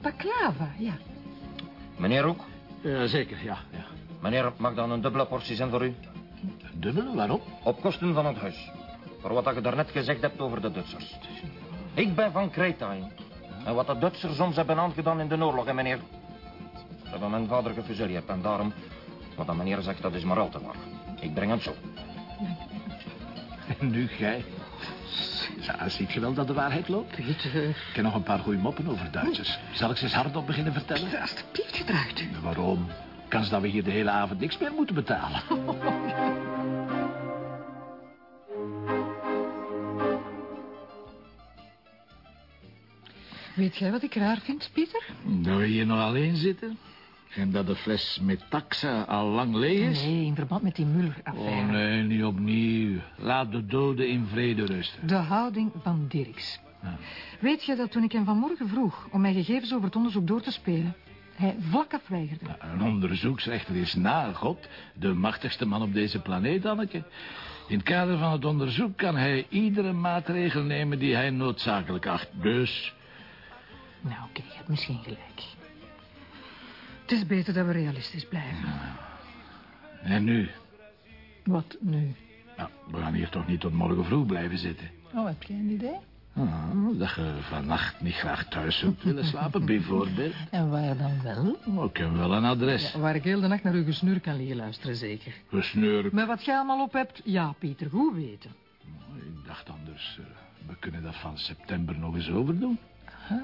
Baklava, ja. Meneer ook? Ja, zeker, ja, ja. Meneer, mag dan een dubbele portie zijn voor u? Dubbele? Waarom? Op kosten van het huis. Voor wat je daarnet gezegd hebt over de Duitsers. Ik ben van Kreta. En wat de Duitsers ons hebben aangedaan in de oorlog, hè, meneer. Ze hebben mijn vader gefusilleerd en daarom... Wat dat meneer zegt, dat is maar al te waar. Ik breng het zo. En nu jij. Ja, ziet je wel dat de waarheid loopt? Pieter. Ik ken nog een paar goede moppen over Duitsers. Zal ik ze eens hardop beginnen vertellen? Alsjeblieft, gedraagt u. Waarom? Kans dat we hier de hele avond niks meer moeten betalen. Weet jij wat ik raar vind, Pieter? Dat we hier nog alleen zitten? En dat de fles Metaxa al lang leeg is? Nee, in verband met die Muller-affaire. Oh nee, niet opnieuw. Laat de doden in vrede rusten. De houding van Dirks. Weet je dat toen ik hem vanmorgen vroeg om mijn gegevens over het onderzoek door te spelen, hij vlak afweigerde? Een onderzoeksrechter is na God de machtigste man op deze planeet, Anneke. In het kader van het onderzoek kan hij iedere maatregel nemen die hij noodzakelijk acht. Dus, Nou, oké, je hebt misschien gelijk. Het is beter dat we realistisch blijven. en nu? Wat nu? Nou, we gaan hier toch niet tot morgen vroeg blijven zitten. Oh, heb jij een idee? Ah, dat je vannacht niet graag thuis zult willen slapen, bijvoorbeeld. [LAUGHS] En waar dan wel? Oh, ik heb wel een adres. Ja, waar ik heel de nacht naar uw gesnur kan liggen luisteren, zeker. Gesneur. Maar wat jij allemaal op hebt, ja, Pieter, goed weten. Ik dacht anders, eh, we kunnen dat van september nog eens overdoen. Ah,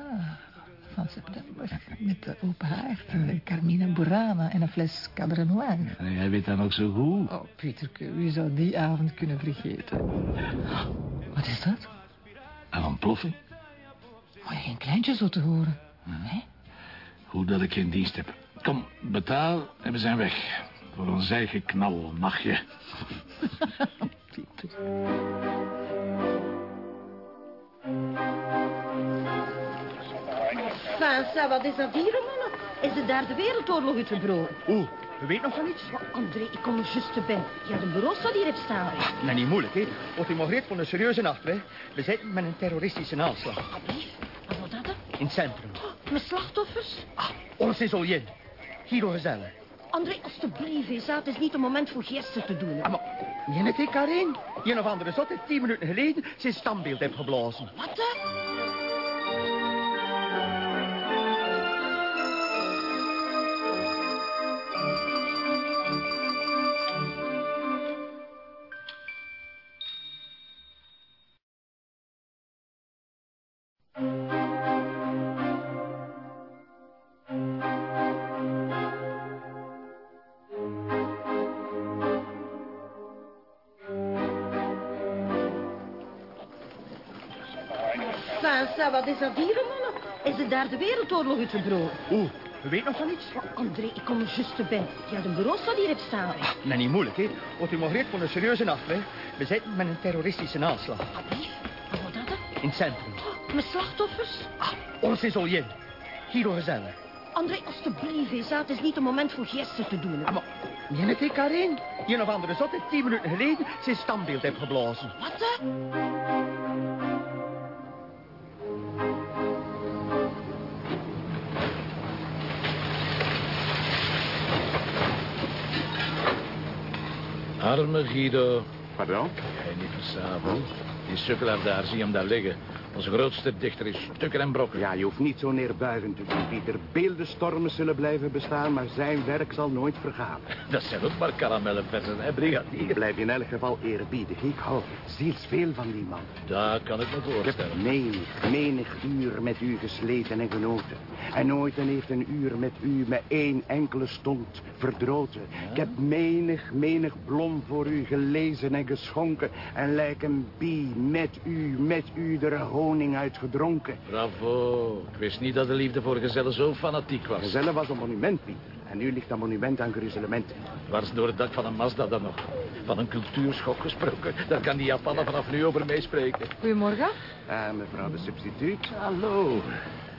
van september. Met de open haard, de Carmina Burana en een fles Cabernet Noir. En jij weet dat ook zo goed. Oh, Pieter, wie zou die avond kunnen vergeten? Wat is dat? Een ontploffing. Maar geen kleintje zo te horen. Goed dat ik geen dienst heb. Kom, betaal en we zijn weg. Voor ons eigen knal, mag [LAUGHS] je. Wat is dat hier, mannen? Is er daar de wereldoorlog uitgebroken? Oeh, we weten nog van iets? André, ik kom er juist te bij. Ja, de bureau staat hier heeft staan. Nou, niet moeilijk, hè. Wordt u maar gereed voor een serieuze nacht, hè. We zitten met een terroristische aanslag. En wat dat? dan? In het centrum. Met slachtoffers? Ons is Olien. Guido Gezelle. André, alstublieft, hè, Zaat, het is niet het moment voor gesten te doen. hè. Niet met Karin. Een of andere zot heeft tien minuten geleden zijn standbeeld heeft geblazen. Wat, hè? Vansa, wat is dat hier, mannen? Is er daar de wereldoorlog uitgebroken? Oeh, we weten nog van iets? André, ik kom er juist bij. Ja, de bureau staat hier heeft staan. hè. Nou, niet moeilijk, hè. Wordt u maar gereed voor een serieuze nacht, hè. We zitten met een terroristische aanslag. En wat dat? hè? In het centrum. Met slachtoffers? Ons is Olien. Guido Gezelle. André, alstublieft, hè, het is niet het moment voor gesten te doen. hè. Niet met ik, Karin. Een of andere zot heeft tien minuten geleden zijn standbeeld heeft geblazen. Wat, hè? Arme Guido. Pardon? Jij niet versabel. Die sukkelaar daar, zie hem daar liggen. Onze grootste dichter is stukken en brokken. Ja, je hoeft niet zo neerbuigend te doen, Pieter. Beeldenstormen zullen blijven bestaan, maar zijn werk zal nooit vergaan. [LAUGHS] Dat zijn ook maar karamellenversen, hè, brigadier? Ik blijf in elk geval eerbiedig. Ik hou zielsveel van die man. Dat kan ik me Ik heb voorstellen. menig, menig uur met u gesleten en genoten. En nooit en heeft een uur met u met één enkele stond verdroten. Ik heb menig, menig blom voor u gelezen en geschonken. En lijk een bie met u, met u de honing uitgedronken. Bravo. Ik wist niet dat de liefde voor gezellen zo fanatiek was. Gezellen was een monument, Pieter. En nu ligt dat monument aan gruzelementen. Dwars door het dak van een Mazda dan nog. Van een cultuurschok gesproken. Daar kan die Japaner vanaf nu over meespreken. Goedemorgen. Ah, mevrouw de substituut. Hallo.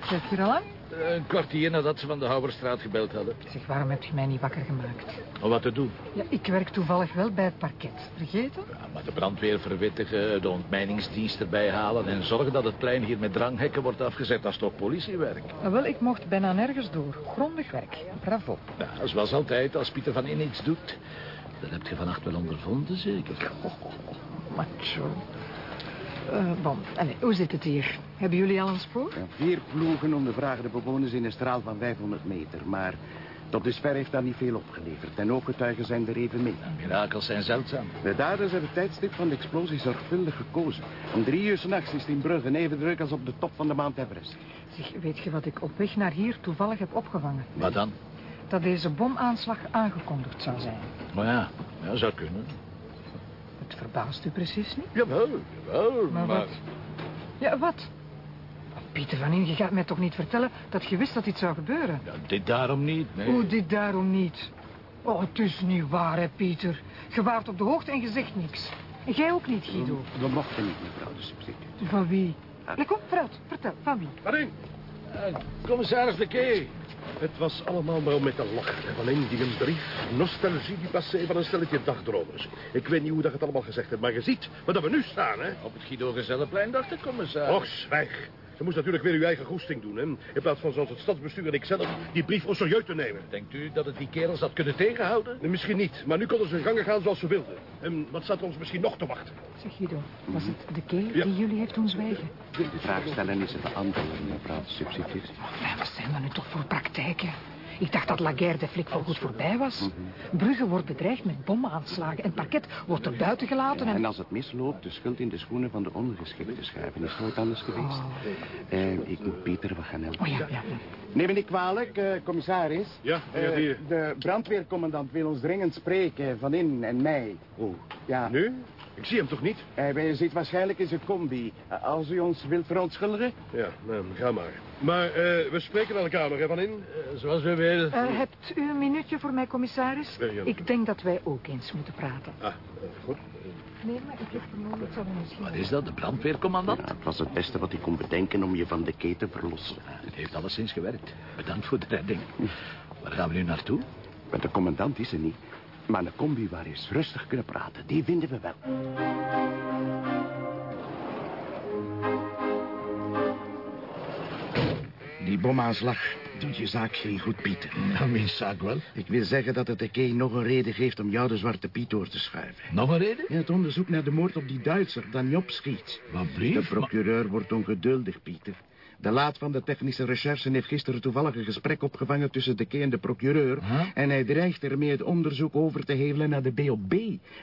Zit je er al aan? Een kwartier nadat ze van de Houwerstraat gebeld hadden. Zeg, waarom heb je mij niet wakker gemaakt? Om wat te doen? Ja, ik werk toevallig wel bij het parket. Vergeten? Ja, maar de brandweer verwittigen, de ontmijningsdienst erbij halen... en zorgen dat het plein hier met dranghekken wordt afgezet. Dat is toch politiewerk? Ah, wel, ik mocht bijna nergens door. Grondig werk. Bravo. Ja, zoals altijd, als Pieter van In iets doet... Dat heb je vannacht wel ondervonden, zeker? Macho. Eh, bon, Allee, hoe zit het hier? Hebben jullie al een spoor? Ja, vier ploegen ondervragen de bewoners in een straal van 500 meter. Maar tot dusver heeft dat niet veel opgeleverd. En ooggetuigen zijn er even mee. Mirakels zijn zeldzaam. De daders hebben het tijdstip van de explosie zorgvuldig gekozen. Om drie uur s'nachts is het in Brugge even druk als op de top van de Mount Everest. Zeg, weet je wat ik op weg naar hier toevallig heb opgevangen? Wat dan? Dat deze bomaanslag aangekondigd zou zijn. Maar ja, ja zou kunnen. Het verbaast u precies niet? Jawel, jawel, Maar wat? Ja, wat? Oh, Pieter van In, je gaat mij toch niet vertellen dat je wist dat dit zou gebeuren? Ja, dit daarom niet, nee. Hoe dit daarom niet? Oh, het is niet waar, hè, Pieter. Je waart op de hoogte en je zegt niks. En jij ook niet, Guido. We mochten niet, mevrouw de substituut. Van wie? Nee, kom, vooruit. Vertel, van wie? Waarin? Eh, commissaris de Kee. Het was allemaal maar om met te lachen. Van een brief. Nostalgie die passé van een stelletje dagdromers. Ik weet niet hoe dat het allemaal gezegd hebt, maar je ziet waar dat we nu staan, hè? Op het Guido Gezellenplein, dacht ik, commissaris. Och, zwijg. Je moest natuurlijk weer uw eigen goesting doen, hè? In plaats van zoals het stadsbestuur en ik zelf die brief au serieus te nemen. Denkt u dat het die kerels had kunnen tegenhouden? Nee, misschien niet, maar nu konden ze hun gangen gaan zoals ze wilden. En wat staat er ons misschien nog te wachten? Zeg, Guido, was het de keel Ja. die jullie heeft doen zwijgen? De vraag stellen is het beantwoorden, mevrouw de substituut. Wat zijn dat nu toch voor praktijken? Ik dacht dat la guerre de flik voorgoed voorbij was. Brugge wordt bedreigd met bomaanslagen en parket wordt er buiten gelaten. En En... als het misloopt, de schuld in de schoenen van de ondergeschikte schuiven. Is het nooit anders geweest? Eh, ik moet Pieter wat gaan helpen. Oh ja, ja. Neem me niet kwalijk, eh, commissaris. Ja, Eh, brigadier. de brandweercommandant wil ons dringend spreken, van in en mij. Oh, Ja. nu? Ik zie hem toch niet? Hij zit waarschijnlijk in zijn combi. Als u ons wilt verontschuldigen? Ja, nou, ga maar. Maar eh, we spreken elkaar nog, hè, Van In? Eh, zoals u weet. Eh, hebt u een minuutje voor mij, commissaris? Ik denk dat wij ook eens moeten praten. Ah, goed. Nee, maar ik heb het zou u misschien... Wat is dat, de brandweercommandant? Ja, het was het beste wat ik kon bedenken om je van de keten te verlossen. Het heeft alleszins gewerkt. Bedankt voor de redding. Waar gaan we nu naartoe? Maar de commandant is er niet. Maar een combi waar eens rustig kunnen praten, die vinden we wel. Die bomaanslag doet je zaak geen goed, Pieter. Nou, mijn zaak wel. Ik wil zeggen dat het de Kee nog een reden geeft om jou de Zwarte Piet door te schuiven. Nog een reden? Ja, het onderzoek naar de moord op die Duitser dat niet opschiet. Wat De brief? procureur wordt ongeduldig, Pieter. De laat van de technische recherche heeft gisteren toevallig een gesprek opgevangen tussen de Kee en de procureur. Huh? En hij dreigt ermee het onderzoek over te hevelen naar de BOB.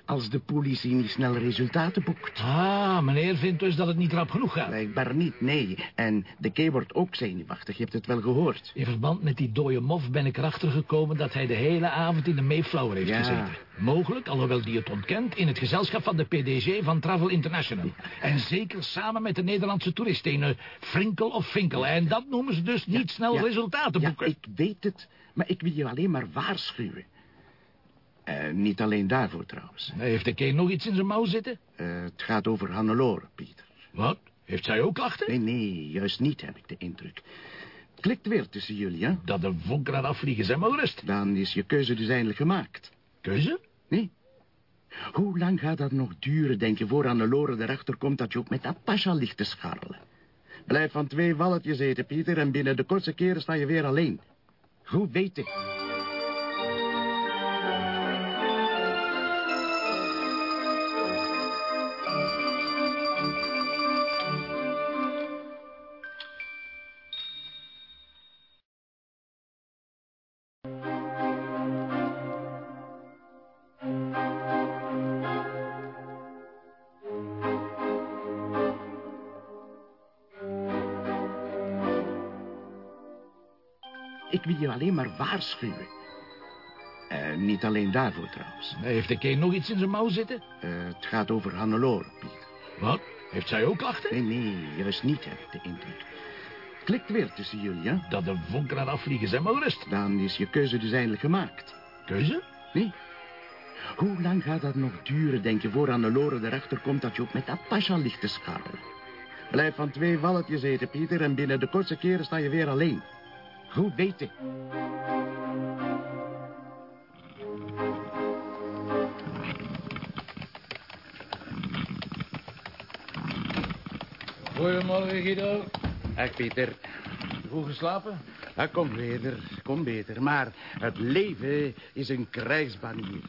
Als de politie niet snel resultaten boekt. Ah, meneer vindt dus dat het niet rap genoeg gaat. Blijkbaar niet, nee. En de Kee wordt ook zenuwachtig, je hebt het wel gehoord. In verband met die dode mof ben ik erachter gekomen dat hij de hele avond in de Mayflower heeft Ja. gezeten. Mogelijk, alhoewel die het ontkent, in het gezelschap van de PDG van Travel International. En zeker samen met de Nederlandse toerist, een eh, Frinkel of Finkel. En dat noemen ze dus niet snel ja. resultaten Ja, boeken. ik weet het, maar ik wil je alleen maar waarschuwen. Eh, niet alleen daarvoor trouwens. Heeft de Kee nog iets in zijn mouw zitten? Eh, het gaat over Hannelore, Pieter. Wat? Heeft zij ook klachten? Nee, nee, juist niet, heb ik de indruk. Klikt weer tussen jullie, hè? Dat de vonken eraf vliegen, zeg maar rust. Dan is je keuze dus eindelijk gemaakt. Keuze? Nee. Hoe lang gaat dat nog duren, denk je, voor Hannelore erachter komt dat je ook met dat pasja ligt te scharrelen? Blijf van twee walletjes eten, Pieter, en binnen de kortste keren sta je weer alleen. Goed weten. Ik wil je alleen maar waarschuwen. Eh, niet alleen daarvoor trouwens. Heeft de Keen nog iets in zijn mouw zitten? Eh, het gaat over Hannelore, Pieter. Wat? Heeft zij ook klachten? Nee, nee, juist niet, heb ik de indruk. Klikt weer tussen jullie, hè? Dat de vonken aan afvliegen, zijn maar rust. Dan is je keuze dus eindelijk gemaakt. Keuze? Nee. Hoe lang gaat dat nog duren, denk je, voor Hannelore erachter komt dat je ook met dat ligt te scharrelen? Blijf van twee walletjes eten, Pieter, en binnen de kortste keren sta je weer alleen. Goed weten. Goedemorgen, Guido. Ach, Pieter. Goed geslapen? Dat komt beter, komt beter. Maar het leven is een krijgsbanier.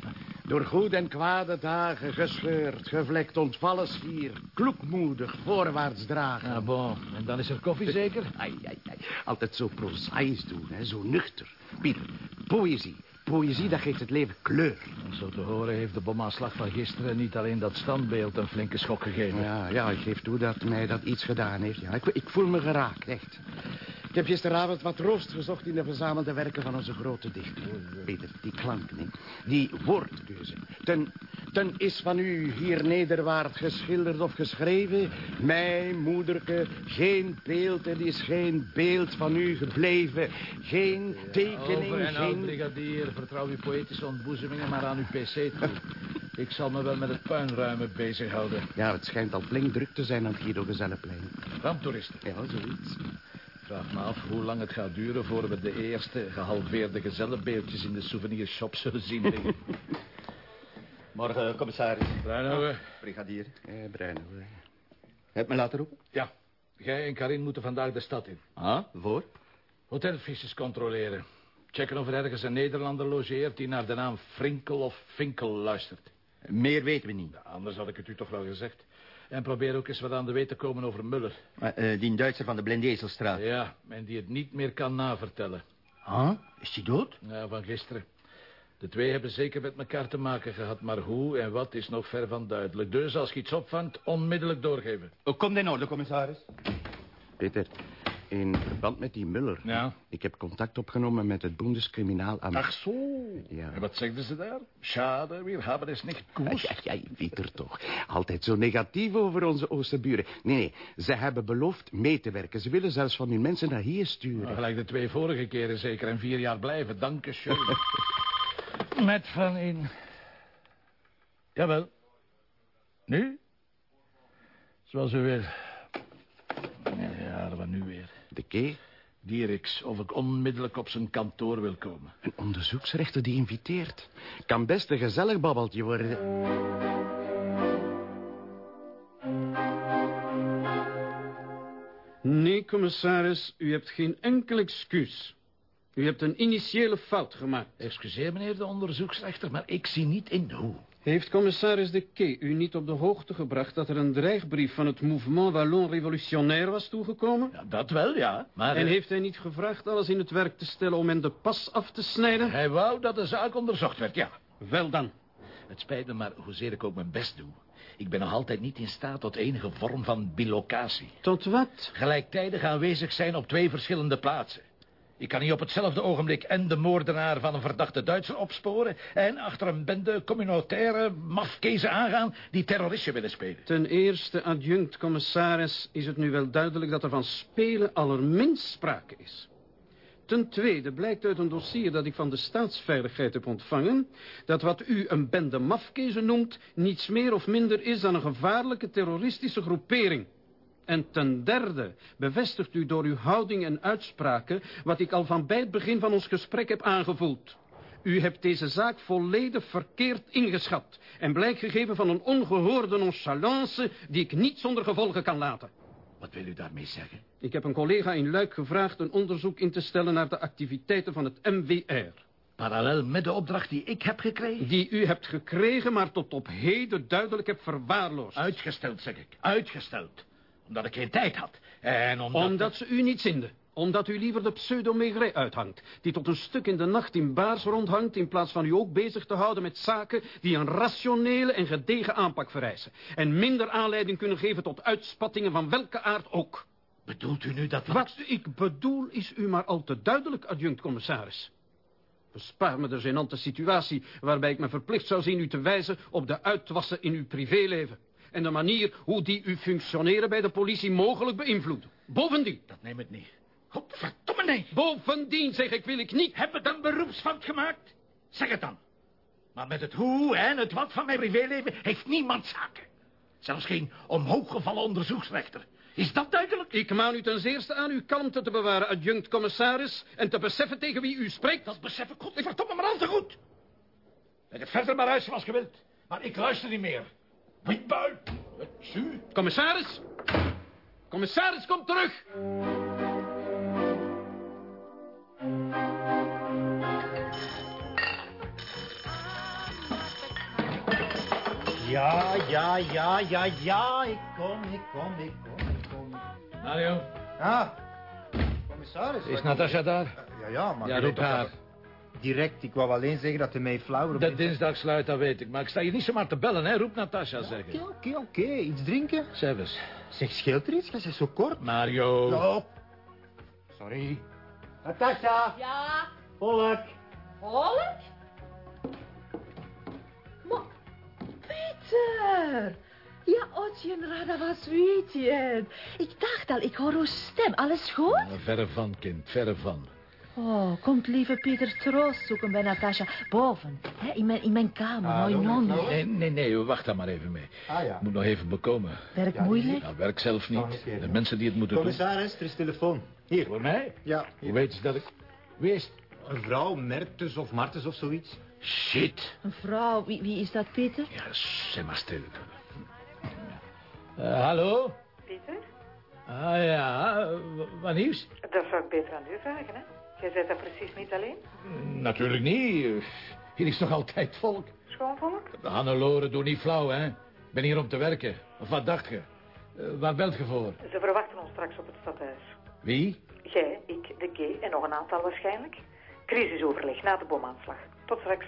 Door goed en kwade dagen gescheurd, gevlekt, ontvallen schier. Kloekmoedig voorwaarts dragen. Ja, bon. En dan is er koffie zeker? Ai, ai, ai. Altijd zo prozaïs doen, hè? zo nuchter. Pieter, poëzie. Poëzie, dat geeft het leven kleur. Zo te horen heeft de bomaanslag van gisteren niet alleen dat standbeeld een flinke schok gegeven. Ja, ja, ik geef toe dat mij dat iets gedaan heeft. Ja, ik, ik voel me geraakt, echt. Ik heb gisteravond wat roost gezocht in de verzamelde werken van onze grote dichter. Peter, die klanken, hè. die woordkeuze. Ten, ten is van u hier nederwaard geschilderd of geschreven. Mijn moederke, geen beeld, er is geen beeld van u gebleven. Geen tekening, Over en geen... brigadier. Vertrouw uw poëtische ontboezemingen maar aan uw pc toe. [LAUGHS] Ik zal me wel met het puinruimen bezighouden. Ja, het schijnt al flink druk te zijn aan het Guido Gezellenplein. Ramptoeristen. Ja, zoiets. Vraag me af hoe lang het gaat duren... voor we de eerste gehalveerde gezellenbeeldjes in de souvenirshop zullen zien liggen. [LAUGHS] Morgen, commissaris. Bruinhoven. Brigadier. Eh, Bruinhoven. Heb me laten roepen? Ja, jij en Karin moeten vandaag de stad in. Ah, voor? Hotelfiches controleren. Checken of er ergens een Nederlander logeert... die naar de naam Frinkel of Finkel luistert. Meer weten we niet. Ja, anders had ik het u toch wel gezegd. En probeer ook eens wat aan de weet te komen over Muller. Eh, die Duitser van de Blindezelstraat. Ja, en die het niet meer kan navertellen. Ah, is die dood? Ja, van gisteren. De twee hebben zeker met elkaar te maken gehad, maar hoe en wat is nog ver van duidelijk. Dus als je iets opvangt, onmiddellijk doorgeven. Ook komt in orde, commissaris. Peter, in verband met die Muller. Ja. Ik heb contact opgenomen met het Bundeskriminaalamt. Ach zo. Ja. En wat zeggen ze daar? Schade, we hebben es niet goed. Ja, ja, Pieter toch. Altijd zo negatief over onze Oosterburen. Nee, nee, ze hebben beloofd mee te werken. Ze willen zelfs van hun mensen naar hier sturen. Nou, gelijk de twee vorige keren zeker en vier jaar blijven. Dank je. [LAUGHS] Met van in. Jawel. Nu? Zoals u wil. Ja, wat nu weer. De kee? Dierix, of ik onmiddellijk op zijn kantoor wil komen. Een onderzoeksrechter die inviteert. Kan best een gezellig babbeltje worden. Nee, commissaris, u hebt geen enkel excuus. U hebt een initiële fout gemaakt. Excuseer, meneer de onderzoeksrechter, maar ik zie niet in hoe. Heeft commissaris de Key u niet op de hoogte gebracht... dat er een dreigbrief van het Mouvement Wallon Révolutionnaire was toegekomen? Ja, dat wel, ja. Maar, En eh, heeft hij niet gevraagd alles in het werk te stellen... om hem de pas af te snijden? Hij wou dat de zaak onderzocht werd, ja. Wel dan. Het spijt me, maar hoezeer ik ook mijn best doe... ik ben nog altijd niet in staat tot enige vorm van bilocatie. Tot wat? Gelijktijdig aanwezig zijn op twee verschillende plaatsen. Ik kan niet op hetzelfde ogenblik en de moordenaar van een verdachte Duitser opsporen... en achter een bende communautaire mafkezen aangaan die terroristje willen spelen. Ten eerste, adjunct-commissaris, is het nu wel duidelijk... dat er van spelen allerminst sprake is. Ten tweede blijkt uit een dossier dat ik van de staatsveiligheid heb ontvangen... dat wat u een bende mafkezen noemt... niets meer of minder is dan een gevaarlijke terroristische groepering. En ten derde bevestigt u door uw houding en uitspraken... wat ik al van bij het begin van ons gesprek heb aangevoeld. U hebt deze zaak volledig verkeerd ingeschat... en blijk gegeven van een ongehoorde nonchalance... die ik niet zonder gevolgen kan laten. Wat wil u daarmee zeggen? Ik heb een collega in Luik gevraagd een onderzoek in te stellen... naar de activiteiten van het MWR. Parallel met de opdracht die ik heb gekregen? Die u hebt gekregen, maar tot op heden duidelijk hebt verwaarloosd. Uitgesteld, zeg ik. Uitgesteld. Omdat ik geen tijd had. En omdat... Omdat ze u niet zinden. Omdat u liever de pseudo-Maigret uithangt. Die tot een stuk in de nacht in baars rondhangt... in plaats van u ook bezig te houden met zaken... die een rationele en gedegen aanpak vereisen. En minder aanleiding kunnen geven tot uitspattingen van welke aard ook. Bedoelt u nu dat... Wat ik bedoel is u maar al te duidelijk, adjunct-commissaris. Bespaar me de gênante situatie waarbij ik me verplicht zou zien u te wijzen op de uitwassen in uw privéleven. En de manier hoe die uw functioneren bij de politie mogelijk beïnvloeden. Bovendien... Dat neem het niet. Godverdomme nee. Bovendien zeg ik, wil ik niet... Heb het een beroepsfout gemaakt? Zeg het dan. Maar met het hoe en het wat van mijn privéleven heeft niemand zaken. Zelfs geen omhooggevallen onderzoeksrechter. Is dat duidelijk? Ik maan u ten zeerste aan uw kalmte te bewaren, adjunct-commissaris... en te beseffen tegen wie u spreekt. Dat besef ik godverdomme maar al te goed. Leg het verder maar uit zoals je wilt. Maar ik luister niet meer. Witbui. Tju. Commissaris! Commissaris, kom terug! Ja, ja, ja, ja, ja. Ik kom, ik kom, ik kom, ik kom. Mario, Ah, commissaris. is Natasja daar? Ja, ja, maar... Ja, roep haar. Direct, ik wou alleen zeggen dat mij flauwer op... Dat dinsdag sluit, dat weet ik. Maar ik sta je niet zomaar te bellen, hè. Roep Natasja, zeggen. Oké, oké, oké. Iets drinken? Servus. Zeg, scheelt er iets? Jij zegt zo kort. Mario. Ja. Sorry. Natasja, Ja, volk. Holk? Maar, Peter! Ja, Otje, dat was Wietje. Ik dacht al, ik hoor uw stem. Alles goed? Nou, Verre van, kind, verre van. Oh, komt lieve Pieter troost zoeken bij Natasja. Boven, hè, in, mijn, in mijn kamer, Ah, mooi non. nou, Nee, nee, nee, wacht daar maar even mee. Ah ja. Ik moet nog even bekomen. Werk moeilijk? Nou, werk zelf niet. De mensen die het moeten doen. Commissaris, er is telefoon. Hier. Voor mij? Ja. Hoe weet je dat ik... Wie is het? Een vrouw, Mertes of Martens of zoiets. Shit. Een vrouw, wie, wie is dat, Pieter? Ja, zeg maar stil. Eh, hallo? Pieter, Ah ja, wat nieuws? dat zou ik beter aan u vragen, hè? Jij zit daar precies niet alleen. Natuurlijk niet. Hier is nog altijd volk. Schoonvolk? Hannelore, doe niet flauw, hè. Ik ben hier om te werken. Of wat dacht je? Eh, waar belt je voor? Ze verwachten ons straks op het stadhuis. Wie? Jij, ik, de G en nog een aantal waarschijnlijk. Crisisoverleg na de bomaanslag. Tot straks.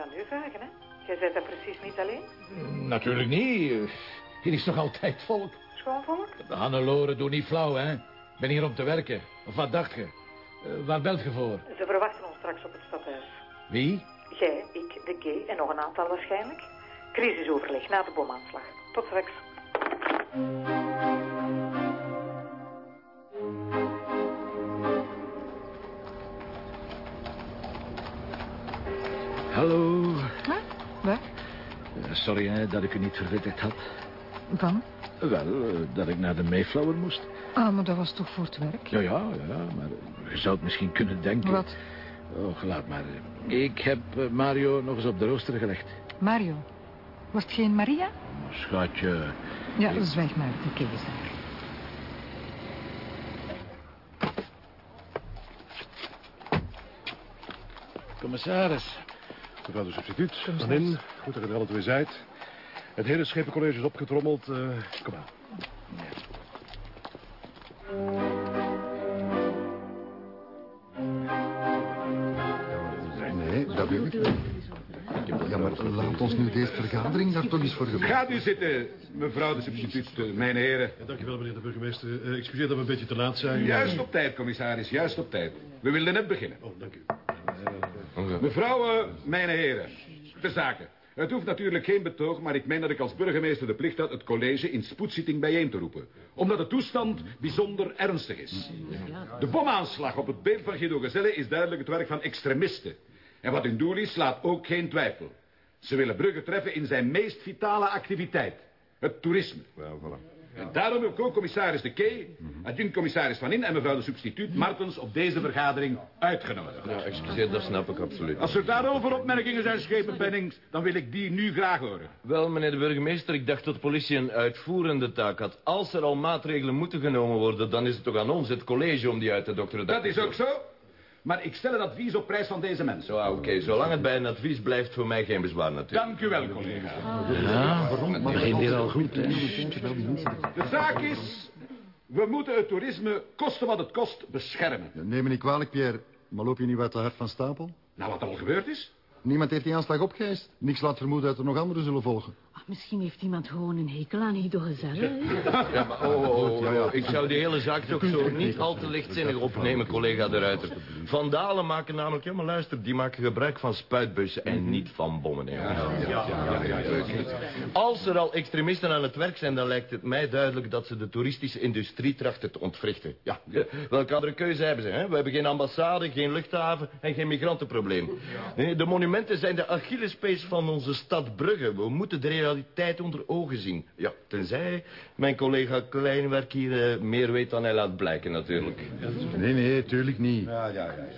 Aan u vragen, hè? Jij zit daar precies niet alleen. Natuurlijk niet. Hier is nog altijd volk. Schoonvolk? Hannelore, doe niet flauw, hè. Ik ben hier om te werken. Of wat dacht je? Eh, waar belt je voor? Ze verwachten ons straks op het stadhuis. Wie? Jij, ik, de G en nog een aantal waarschijnlijk. Crisisoverleg na de bomaanslag. Tot straks. Sorry hè, dat ik u niet verwittigd had. Van? Wel, eh, dat ik naar de Mayflower moest. Ah, maar dat was toch voor het werk? Ja, ja, ja, maar je zou het misschien kunnen denken. Wat? Och, laat maar. Ik heb eh, Mario nog eens op de rooster gelegd. Mario. Was het geen Maria? Schatje. Ja, zwijg maar, de kees daar. Commissaris. Mevrouw de substituut, van in. Goed dat je er alle twee zijt. Het hele schepencollege is opgetrommeld. eh, kom aan. Nee, dat wil ik niet. Ja, maar laat ons nu deze vergadering daar toch eens voor gebruiken. Gaat u zitten, mevrouw de substituut, eh, mijn heren. Ja, dankjewel, meneer de burgemeester. Eh, excuseer dat we een beetje te laat zijn. Juist op tijd, commissaris, juist op tijd. We wilden net beginnen. Oh, dank u. Mevrouwen, mijn heren, de zaken. Het hoeft natuurlijk geen betoog, maar ik meen dat ik als burgemeester de plicht had het college in spoedzitting bijeen te roepen. Omdat de toestand bijzonder ernstig is. De bomaanslag op het beeld van Guido Gezelle is duidelijk het werk van extremisten. En wat hun doel is, laat ook geen twijfel. Ze willen Brugge treffen in zijn meest vitale activiteit. Het toerisme. En daarom heb ik ook commissaris De Kee, adjunct-commissaris Van In en mevrouw de substituut Martens op deze vergadering uitgenodigd. Ja, excuseer, dat snap ik absoluut. Als er daarover opmerkingen zijn, schepen Pennings, dan wil ik die nu graag horen. Wel, meneer de burgemeester, ik dacht dat de politie een uitvoerende taak had. Als er al maatregelen moeten genomen worden, dan is het toch aan ons, het college, om die uit te dokteren. Dat is ook zo. Maar ik stel het advies op prijs van deze mensen. Zo, oké. Zolang het bij een advies blijft, voor mij geen bezwaar natuurlijk. Dank u wel, collega. Ja, het begint hier al goed, hè. De zaak is... We moeten het toerisme, koste wat het kost, beschermen. Neem me niet kwalijk, Pierre, maar loop je niet wat te hard van stapel? Nou, wat er al gebeurd is? Niemand heeft die aanslag opgeëist. Niks laat vermoeden dat er nog anderen zullen volgen. Misschien heeft iemand gewoon een hekel aan Ido Gezelle. Ja, maar oh, oh, oh, oh, ik zou die hele zaak toch zo niet al te lichtzinnig opnemen, collega de Ruiter. Vandalen maken namelijk, ja maar luister, die maken gebruik van spuitbussen en niet van bommen. hè. Als er al extremisten aan het werk zijn, dan lijkt het mij duidelijk dat ze de toeristische industrie trachten te ontwrichten. Ja, welke andere keuze hebben ze? Hè? We hebben geen ambassade, geen luchthaven en geen migrantenprobleem. Nee, De monumenten zijn de Achillespees van onze stad Brugge. We moeten de realiteit onder ogen zien. Ja, tenzij mijn collega Kleinwerk hier eh, meer weet dan hij laat blijken natuurlijk. Nee, nee, tuurlijk niet.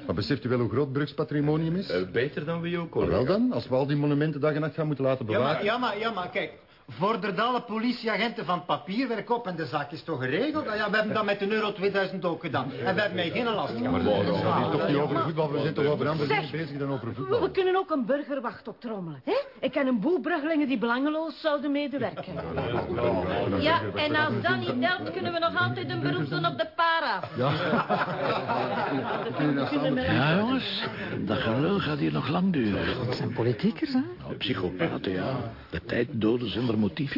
Maar beseft u wel hoe groot Brugs patrimonium is? Eh, beter dan wie ook, collega. Wel dan, als we al die monumenten dag en nacht gaan moeten laten Ja bewaren. maar, ja, maar, ja, maar kijk. Vordert alle politieagenten van papierwerk op en de zaak is toch geregeld? Ah Ja, we hebben dat met de Euro 2000 ook gedaan. En we hebben mij geen last gehad. Maar is toch niet over voetbal, we zijn toch over andere Zeg. dingen bezig dan over We, voetbal. we kunnen ook een burgerwacht optrommelen. Hè? Ik ken een boel bruggelingen die belangeloos zouden medewerken. Ja, en als dat niet telt, kunnen we nog altijd een beroep doen op de para. Ja, jongens, dat gelul gaat hier nog lang duren. Dat zijn politiekers, hè? Nou, psychopaten, ja. De tijd doden zonder motief.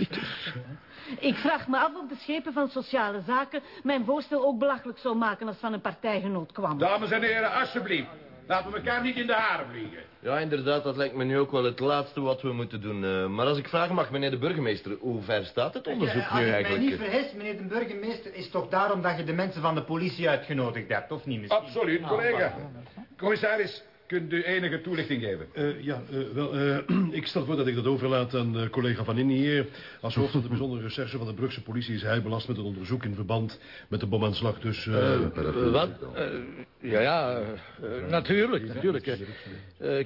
Ik vraag me af of de schepen van sociale zaken mijn voorstel ook belachelijk zou maken als van een partijgenoot kwam. Dames en heren, alsjeblieft. Laten we elkaar niet in de haren vliegen. Ja, inderdaad, dat lijkt me nu ook wel het laatste wat we moeten doen. eh, maar als ik vragen mag, meneer de burgemeester, hoe ver staat het onderzoek Ja, als nu ik mij eigenlijk? niet vergis, meneer de burgemeester, is toch daarom dat je de mensen van de politie uitgenodigd hebt, of niet misschien? Absoluut, collega. Commissaris, kunt u enige toelichting geven? Eh, ja, eh, wel, eh, [CLEARS THROAT] ik stel voor dat ik dat overlaat aan eh, collega Van Inni hier. Als hoofd van de bijzondere recherche van de Brugse politie is hij belast met een onderzoek in verband met de bomaanslag. Dus, wat? Eh, ja, ja, natuurlijk, natuurlijk.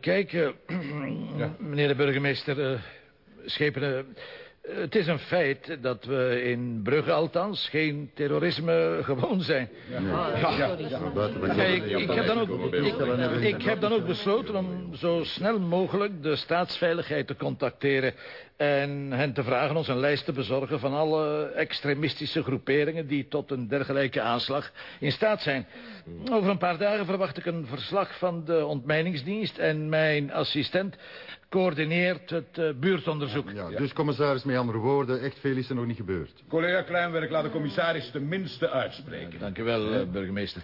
kijk, eh, [CLEARS THROAT] meneer de burgemeester, eh, schepen... eh, het is een feit dat we in Brugge althans geen terrorisme [LAUGHS] gewoon zijn. Ja. Kijk, ik, heb dan ook, ik, ik heb dan ook besloten om zo snel mogelijk de staatsveiligheid te contacteren... en hen te vragen ons een lijst te bezorgen van alle extremistische groeperingen... die tot een dergelijke aanslag in staat zijn. Over een paar dagen verwacht ik een verslag van de ontmijningsdienst... en mijn assistent coördineert het eh, buurtonderzoek. Ja, dus commissaris, met andere woorden, echt veel is er nog niet gebeurd. Collega Kleinwerk, laat de commissaris tenminste uitspreken. Dank u wel, eh, burgemeester.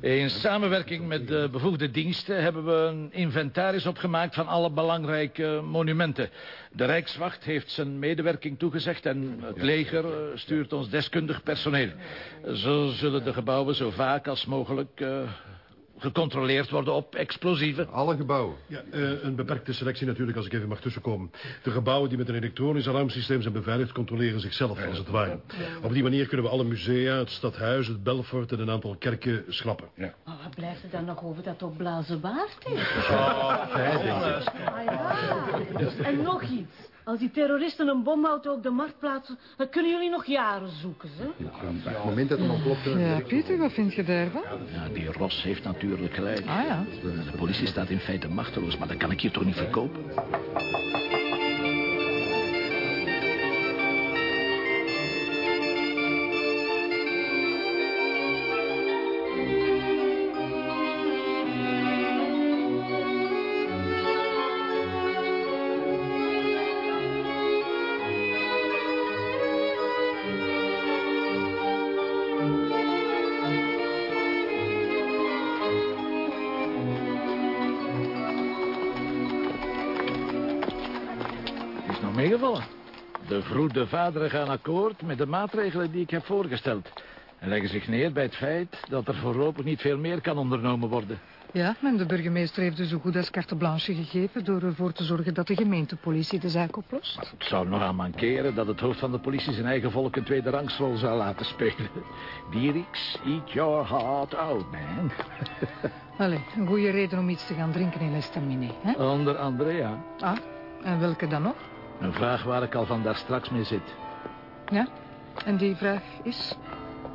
In samenwerking met de bevoegde diensten hebben we een inventaris opgemaakt van alle belangrijke monumenten. De Rijkswacht heeft zijn medewerking toegezegd en het leger eh, stuurt ons deskundig personeel. Zo zullen de gebouwen zo vaak als mogelijk eh, gecontroleerd worden op explosieven. Alle gebouwen? Ja, eh, een beperkte selectie natuurlijk, als ik even mag tussenkomen. De gebouwen die met een elektronisch alarmsysteem zijn beveiligd... controleren zichzelf, als het ware. Op die manier kunnen we alle musea, het stadhuis, het Belfort... en een aantal kerken schrappen. Ja. Maar wat blijft er dan nog over dat opblazen waard is? Ah ja. En nog iets. Als die terroristen een bomauto op de markt plaatsen... dan kunnen jullie nog jaren zoeken, hè? Op het moment dat het ontploft... eh, Ja, Pieter, wat vind je daarvan? Ja, die Ros heeft natuurlijk gelijk. Ah ja. De politie staat in feite machteloos, maar dat kan ik hier toch niet verkopen? Meegevallen. De vroede vaderen gaan akkoord met de maatregelen die ik heb voorgesteld. En leggen zich neer bij het feit dat er voorlopig niet veel meer kan ondernomen worden. Ja, en de burgemeester heeft dus zo goed als carte blanche gegeven... door ervoor te zorgen dat de gemeentepolitie de zaak oplost. Het zou nog aan mankeren dat het hoofd van de politie zijn eigen volk een tweede rangsrol zou laten spelen. Dierix, eat your heart out, man. [LAUGHS] Allee, een goede reden om iets te gaan drinken in Lestamine, hè? Onder andere, ja. Ah, en welke dan nog? Een vraag waar ik al van daar straks mee zit. Ja, en die vraag is...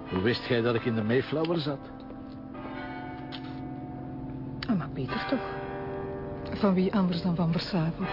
Hoe wist jij dat ik in de Mayflower zat? Ah, maar Peter toch? Van wie anders dan van Versavel?